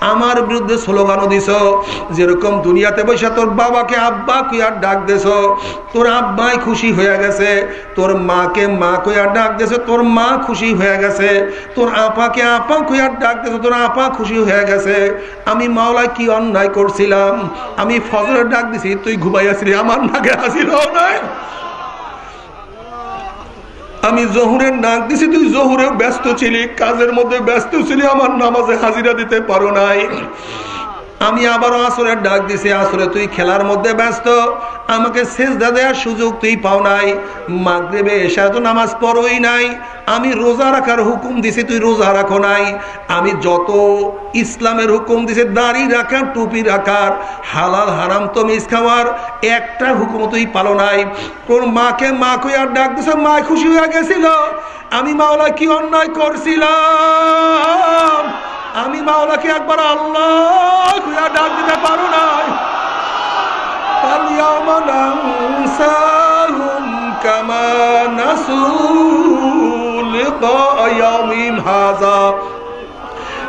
আমার বিরুদ্ধে স্লোগানও দিস যেরকম দুনিয়াতে বসে তোর বাবাকে আব্বা কুয়ার ডাক দেছ, তোর আব্বাই খুশি হয়ে গেছে, তোর মাকে মা কুয়ার ডাক দেছে, তোর মা খুশি হয়ে গেছে, তোর আপাকে আপা কুয়ার ডাক দেছে, তোর আপা খুশি হয়ে গেছে। আমি মাওলায় কি অন্যায় করছিলাম? আমি ফজরের ডাক দিছি, তুই ঘুমাইয়াছিলি আমার নাকে হাসিল নাই? আমি জহুরের নাক দিছি, তুই জহুরে ব্যস্ত ছিলি, কাজের মধ্যে ব্যস্ত ছিলি, আমার নামাজে হাজিরা দিতে পারো নাই। আমি আবারও আসরের ডাক দিছি, আসরে তুই খেলার মধ্যে ব্যস্ত। আমাকে সেজদা দেওয়ার সুযোগ তুই পাও নাই। মাগরেবে এসা তো নামাজ পড়োই নাই। আমি রোজা রাখার হুকুম দিছি, তুই রোজা রাখো নাই। আমি যত ইসলামের হুকুম দিছি, দাড়ি রাখার, টুপি রাখার, হালাল, হারাম তো মিস খাওয়ার একটা হুকুম তুই পালো নাই। তোর মাকে মা কই আর ডাক দিছে, মা খুশি হয়ে গেছিল। আমি মাওলা কি অন্যায় করছিলাম? আমি মাওলাকে একবার আল্লাহ ডাক দিতে পারো নাই।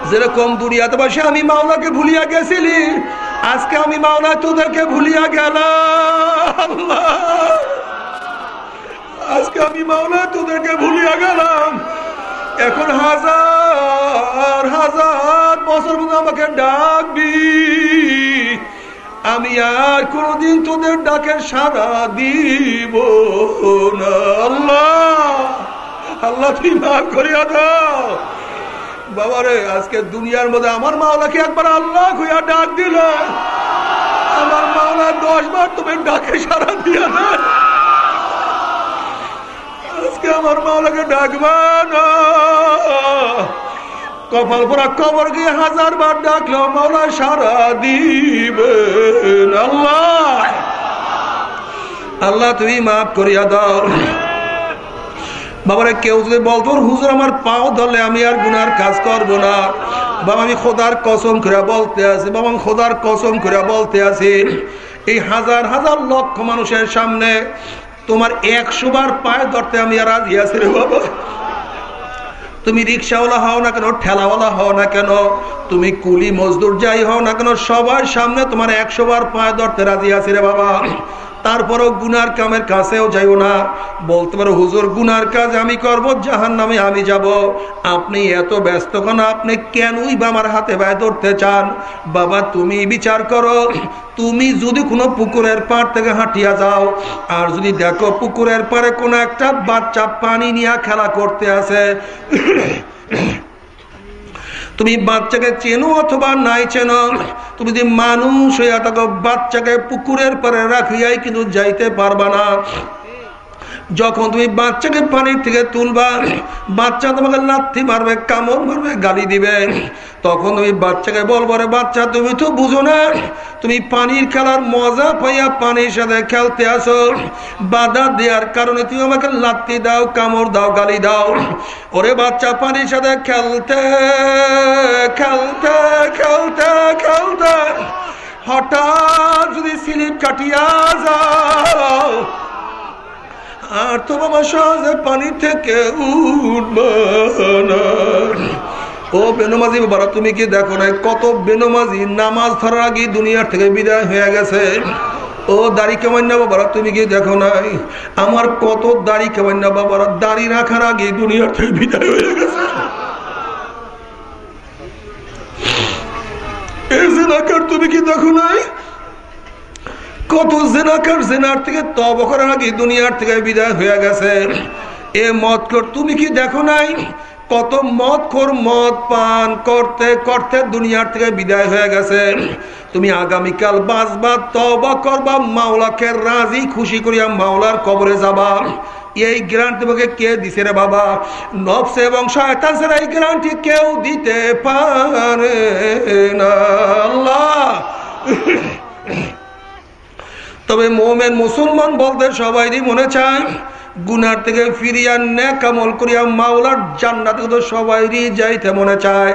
যেরকম দুনিয়াতে বসে আমি মাওলাকে ভুলিয়া গেছিলি, আজকে আমি মাওলা তোদেরকে ভুলিয়া গেলাম। আজকে আমি মাওলা তোদেরকে ভুলিয়া গেলাম। এখন হাজার হাজার বছর মধ্যে আমাকে ডাকবি। আমি আর কোনদিন তোদের ডাকের সারা দিব না। আল্লাহ আল্লাহ তুই মাফ করিয়া দাও। বাবারে, আজকে দুনিয়ার মধ্যে আমার মাওলাকে একবার আল্লাহ খুঁয়া ডাক দিল। আমার মাওলা দশ বার তুমি ডাকে সারা দিয়া দেয়। আমার মাওলাকে ডাকবা না। কপাল পরা কবর গিয়ে হাজার বার ডাকলো, মাওলা, সারা দিবেন আল্লাহ। আল্লাহ, তুমি মাফ করিয়া দাও। বাবারে, কেউ যদি বলতো, হুজুর, আমার পাও ধরলে আমি আর গুনার কাজ করব না। বাবা, আমি খোদার কসম করে বলতে আছি। বাবা, আমি খোদার কসম করে বলতে আছি, এই হাজার হাজার লক্ষ মানুষের সামনে তোমার একশো বার পায়ে ধরতে আমি আর রাজি আছি রে বাবা। তুমি রিক্সাওয়ালা হও না কেন, ঠেলাওয়ালা হও না কেন, তুমি কুলি মজদুর যাই হও না কেন, সবার সামনে তোমার একশো বার পায়ে ধরতে রাজি আছি রে বাবা। তারপরও গুনার কামের কাছেও যাইও না। বলতে পারো, হুজুর, গুনার কাজ আমি করব জাহান নামে আমি যাব। আপনি এত ব্যস্ত কেন? আপনি কেনই বা আমার হাতে ব্যয় ধরতে চান? বাবা, তুমি বিচার করো। তুমি যদি কোনো পুকুরের পাড় থেকে হাঁটিয়া যাও, আর যদি দেখো পুকুরের পাড়ে কোনো একটা বাচ্চা পানি নিয়ে খেলা করতে আসে তুমি বাচ্চাকে চেনো অথবা নাই চেনো? তুমি যদি মানুষ হইয়া থাকো, বাচ্চাকে পুকুরের পরে রাখিয়াই কিন্তু যাইতে পারবা না। যখন তুমি বাচ্চাকে পানির থেকে তুলবা, বাচ্চা তোমাকে লাথি মারবে, কামড় মারবে, গালি দিবে, তখন তুমি বাচ্চাকে বলব রে বাচ্চা, তুমি তো বুঝো না, তুমি পানির খেলার মজা পাইয়া পানির সাথে খেলতে আসো। বাধা দেওয়ার কারণে তুমি আমাকে লাথি দাও, কামড় দাও, গালি দাও। ওরে বাচ্চা, পানির সাথে খেলতে খেলতে খেলতে খেলতে। হঠাৎ যদি স্লিপ কাটিয়া যাও আর তো বাবা সহজে পানি থেকে ও বেনমাজি বাবারা তুমি কি দেখো না কত বেনমাজি নামাজ ধরার আগে দুনিয়ার থেকে বিদায় হয়ে গেছে। ও দাড়ি কেমান্না বাবারা, তুমি কি দেখো নাই? আমার কত দাড়ি কেমান্না বাবারা, দাড়ি রাখার আগে দুনিয়ার থেকে বিদায় হয়ে গেছে। তুমি কি দেখো নাই? কত জেনাকার জেনার থেকে তব করার আগে দুনিয়ার থেকে বিদায় হয়ে গেছে। এ মত কর তুমি কি দেখো নাই? কত মদ খোর মদ পান করতে করতে দুনিয়ার থেকে বিদায় হয়ে গেছে। তুমি আগামীকাল বাঁচবা তবা করবা, মাওলাকে রাজি, খুশি করিয়া মাওলার কবরে যাবা। এই গ্রান্ট তোমাকে কে দিছে রে বাবা? নফস এবং শয়তান ছাড়া এই গ্রান্টটি কেউ দিতে পারে না। আল্লাহ! তবে মোমেন মুসলমান বলতে সবাইরই মনে চায়, গুনার থেকে ফিরিয়া নেকামল করিয়া মাওলার জান্নাত তো সবাইরই যাইতে মনে চায়।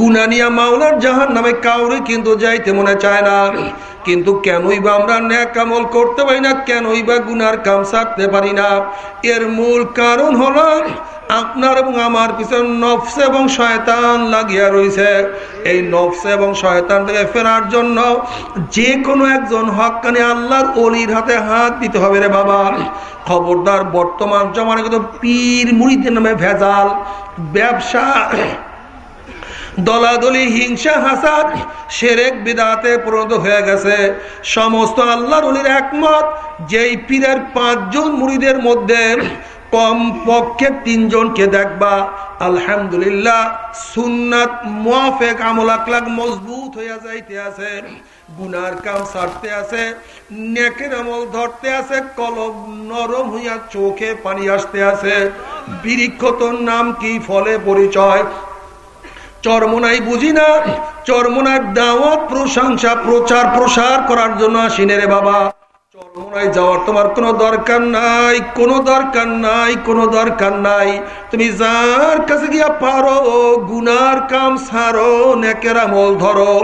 গুনানিয়া মাওলার জাহান নামে কাউরে কিন্তু যাইতে মনে চায় না। কিন্তু কেনই বা আমরা ন্যাকামল করতে পারি না, কেনই বা গুনার কাম সারতে পারি না। এর মূল কারণ হলো আপনার এবং আমার পিছনে নফস এবং শয়তান লাগিয়া রয়েছে এই নফস এবং শয়তান থেকে ফেরার জন্য যে কোনো একজন হকানি আল্লাহর অলির হাতে হাত দিতে হবে রে বাবা। খবরদার বর্তমান জমানে কিন্তু পীর মুড়িদের নামে ভেজাল ব্যবসা দলাদলি, হিংসা, হাসাদ, সেরেক, বিদাতে পরিণত হয়ে গেছে। সমস্ত আল্লাহর অলির একমত, যেই পীরের পাঁচজন মুড়িদের মধ্যে কম পক্ষে তিনজনকে দেখবা। আলহামদুলিল্লাহ, সুন্নাত মুআফেক আমল আকলাক মজবুত হইয়া যাইতে আছে। গুনার কাম সারতে আছে, নেকের আমল ধরতে আছে, কলম নরম হইয়া চোখে পানি আসতে আছে। বৃক্ষ নাম কি, ফলে পরিচয়? চরমনাই বুঝি না, চরমনার দাওয়াত প্রশংসা, প্রচার প্রসার করার জন্য আসিনে রে বাবা। চরমনায় যাওয়ার তোমার কোনো কোনো কোনো তুমি যার কাছে পারো কাম সারো ধরো।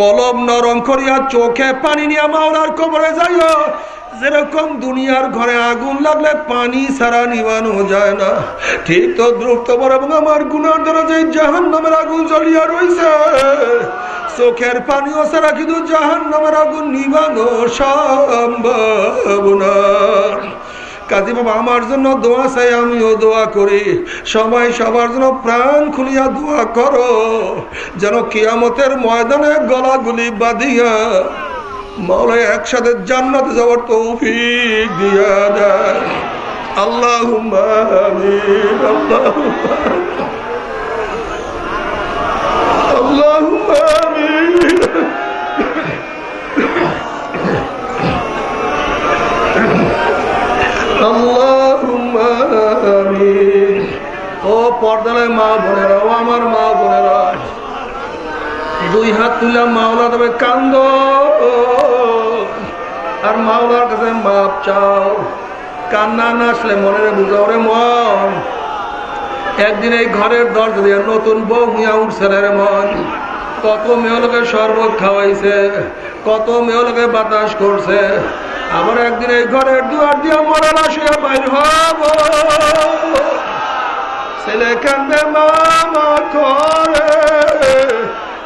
কলম নরম করিয়া চোখে পানি নিয়ে মাওলার কবরে যাইও। যেরকম দুনিয়ার ঘরে আগুন লাগলে পানি ছাড়া নিবানো যায় না, ঠিক তো দ্রুত এবং আমার গুনার দ্বারা যে জাহান নামের আগুন জ্বলিয়া রয়েছে চোখের পানিও ছাড়া কিন্তু জাহান নামের আগুন নিবানো সম্ভব কাজী বাবা, আমার জন্য দোয়া চাই, আমিও দোয়া করি। সবাই সবার জন্য প্রাণ খুলিয়া দোয়া করো, যেন কিয়ামতের ময়দানে গলাগুলি বাঁধিয়া মাওলায় একসাথে জান্নাতে যাওয়ার তৌফিক দিয়া দেয়। আল্লাহ আল্লাহ ও পর্দালয় মা বোনেরা, ও আমার মা বোনেরা। দুই হাত তুলে মাওলা তবে কান্দ। আর মাওলার কাছে মাপ চাও। কান্না না আসলে মনে বুঝাও রে মন। একদিন এই ঘরের দরজা দিয়ে নতুন বউ হুইয়া উঠছে রে মন। কত মেয়লকে শরবত খাওয়াইছে, কত মেয়লকে বাতাস করছে। আবার একদিন এই ঘরের দুয়ার দিয়ে মরা লাশিয়া বাইর হব। ছেলে কান্দে মামা করে।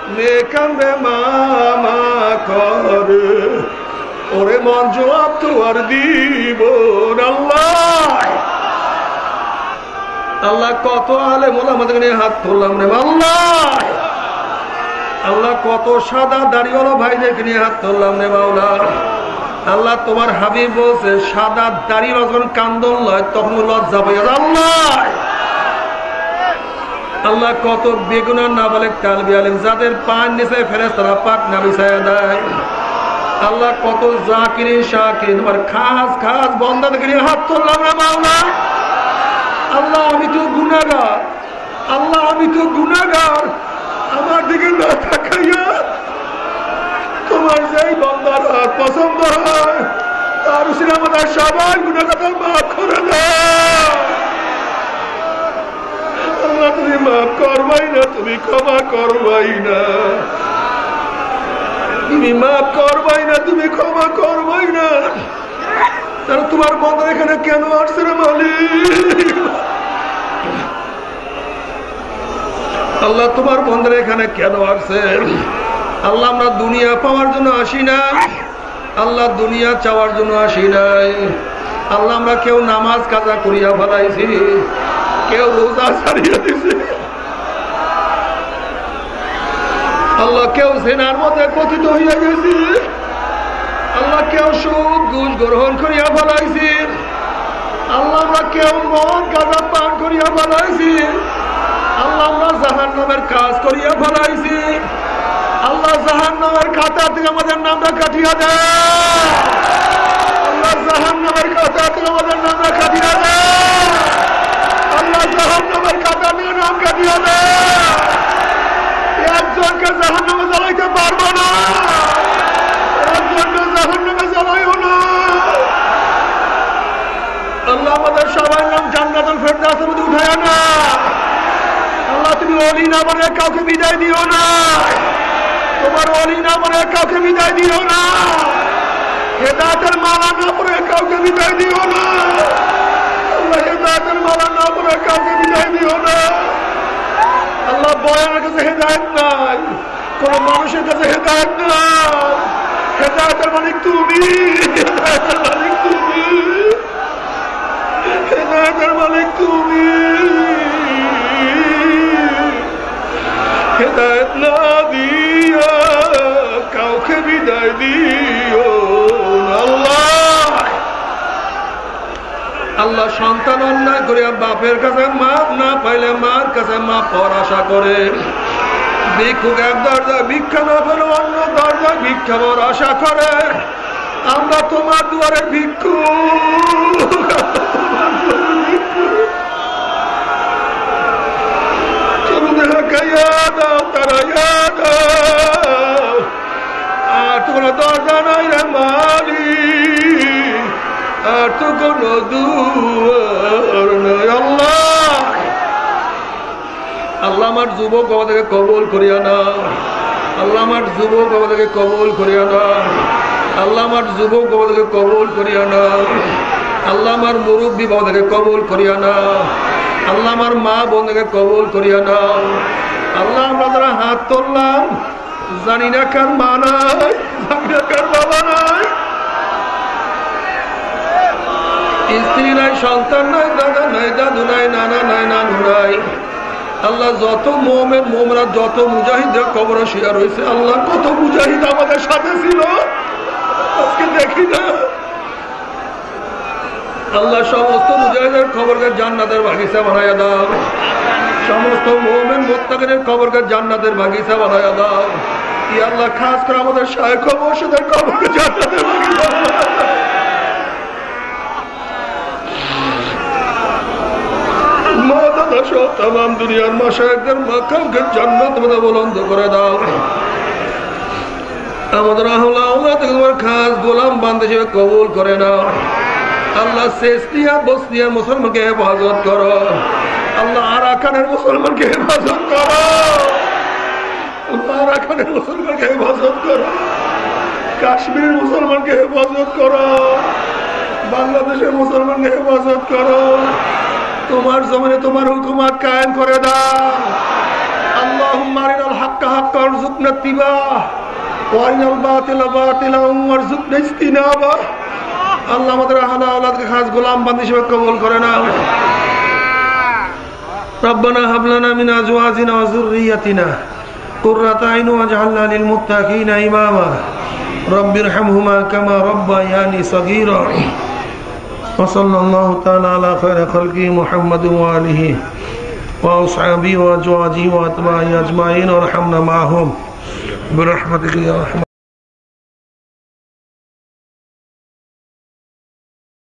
মেয়ে কান্দে মামা করে ওরে মন জবাব তোমার দিব আল্লাহ! আল্লাহ, কত আলে মোলামাদের নিয়ে হাত তুললাম রে আল্লাহ! আল্লাহ, কত সাদা দাড়িওয়ালা ভাইদেরকে নিয়ে হাত তুললাম রে মাওলা। আল্লাহ, তোমার হাবিব বলছে, সাদা দাড়ি যখন কান্দন লয় তখন লজ্জা পাই আল্লাহ! আল্লাহ কত বেগুনার না বলে তালবি আলিম, যাদের পান নিচে ফেরে তারা পাক না বিছায় দেয়। আল্লাহ কত জাকিরিন, শাকিরিন, তোমার খাস খাস বন্দাদেরকে নিয়ে হাত তুললাম রে মাওলা আল্লাহ, আমি তো গুনাগার আল্লাহ, আমি তো গুনাগার আমার দিকে না তাকাইয়া তোমার যেই বন্দার হাত পছন্দ হয়, তার আমাদের সবাই গুণাগার মাফ করে দাও আল্লাহ তুমি মাফ করবাই না, তুমি ক্ষমা করবাই না। তুমি মাফ করবাই না, তুমি ক্ষমা করবাই না। তারা তোমার বন্ধ এখানে কেন আসছে রে মালিক? আল্লাহ তোমার বন্ধের এখানে কেন আসছে? আল্লাহ আমরা দুনিয়া পাওয়ার জন্য আসি না। আল্লাহ দুনিয়া চাওয়ার জন্য আসি নাই। আল্লাহ আমরা কেউ নামাজ কাজা করিয়া ফেলাইছি। কেউ রোজা ছাড়িয়ে দিছি। আল্লাহ কেউ সেনার মধ্যে কথিত হইয়া গেছি। আল্লাহ কেউ সুদ, ঘুষ গ্রহণ করিয়া ফেলাইছি। আল্লাহ আমরা কেউ মন গাঁজা পান করিয়া ফেলাইছি। আল্লাহ আমরা জাহান নামের কাজ করিয়া ফেলাইছি। আল্লাহ জাহান নামের খাতা থেকে আমাদের নামটা কাটিয়া দেয়। আল্লাহ জাহান নামের খাতা থেকে আমাদের নামটা কাটিয়া দেয়। আল্লাহ জাহান নামের খাতা থেকে নাম কাটিয়া দেয় একজনকে জাহান নামে জ্বালাইতে পারব না। একজনকে জাহান নামে জ্বালাইও না। আল্লাহ আমাদের সবাই নাম জান্নাতুল ফেরদাউসের মধ্যে উঠায় না আল্লাহ, তুমি অলি না বলে কাউকে বিদায় দিও না। তোমার অলি না বলে কাউকে বিদায় দিও না। হেদায়তের মালা না পড়ে কাউকে বিদায় দিও না। হেদায়তের মালা না দিও না। আল্লাহ বয়ানের কাছে হেদায়ত নাই। কোন মানুষের কাছে হেদায়ত নাই। হেদায়তের মালিক তুমি। হেদায়তের মালিক তুমি। হেদায়তের মালিক তুমি। হেদায়ত না দিয়া কাউকে বিদায় দিও আল্লাহ সন্তান অন্যায় করে বাপের কাছে মাপ না পাইলে মার কাছে মাপ পাওয়ার আশা করে। ভিক্ষুক এক দরজা ভিক্ষা না পেলে অন্য দরজা ভিক্ষা পাওয়ার আশা করে। আমরা তোমার দুয়ারে ভিক্ষু আর তো কোনো দরজা নাই রে মালিক নাই আল্লাহ। আমার যুবক আমাদেরকে কবল করিয়া না। আল্লাহ আমার যুবক আমাদেরকে কবল করিয়া না। আল্লাহ আমার যুবক আমাদেরকে কবল করিয়া না। আল্লাহ আমার মুরব্বী বাবাদেরকে কবল করিয়া না। আল্লাহ আমার মা বোনদেরকে কবল করিয়া না। আল্লাহ আমরা যারা হাত তুললাম, জানি না কার মা নাই, জানি না কার বাবা নাই। স্ত্রী নাই, সন্তান নাই, দাদা নাই, দাদু নাই, নানা নাই, নানু নাই। আল্লাহ যত মোমের মোমরা, যত মুজাহিদের কবর শিয়া রয়েছে, আল্লাহ কত মুজাহিদ আমাদের সাথে ছিল। আজকে দেখি না। আল্লাহ সমস্ত মুজাহিদের খবরকে জান্নাতের বাগিচা বানাইয়া দাও। সমস্ত মোমেন মোত্তাকিনের খবরকে জান্নাতের বাগিচা বানাইয়া দাও। ই আল্লাহ, খাস করে আমাদের শায়খ মসজিদের খবরকে জান্নাতের বাগিচা মা সব তাম দুনিয়ার মাসায়কদের মাকামকে জান্নাত মধ্যে বলন্দ করে দাও। আমাদের তোমার খাস গোলাম বান্ধব হিসেবে কবুল করে নাও। আল্লাহ শেষনিয়া বসনিয়ার মুসলমানকে হেফাজত করো। আল্লাহ আরাকানের মুসলমানকে হেফাজত করো। আল্লাহ আরাকানের মুসলমানকে হেফাজত করো। কাশ্মীরের মুসলমানকে হেফাজত করো। বাংলাদেশের মুসলমানকে হেফাজত করো। তোমার জমিনে তোমার হুকুমাত কায়েম করে দাও আল্লাহুম্মা আরিনাল হাক্কা হাক্কা ওয়ারযুকনা ইত্তিবাহ وارنا الباطل باطلا وارزقنا اجتنابه আল্লাহ আমাদের আহানা আওলাদকে খাস গোলাম বান্দি হিসেবে কবুল করে নাও ربنا هب لنا من ازواجنا وذريتنا قرة عين واجعلنا للمتقين اماما رب ارحمهما كما ربياني صغيرا وصلى الله تعالى على خير خلقه محمد وآله وأصحابه وأزواجه وأتباعه أجمعين وارحمنا معهم. برحمتك يا أرحم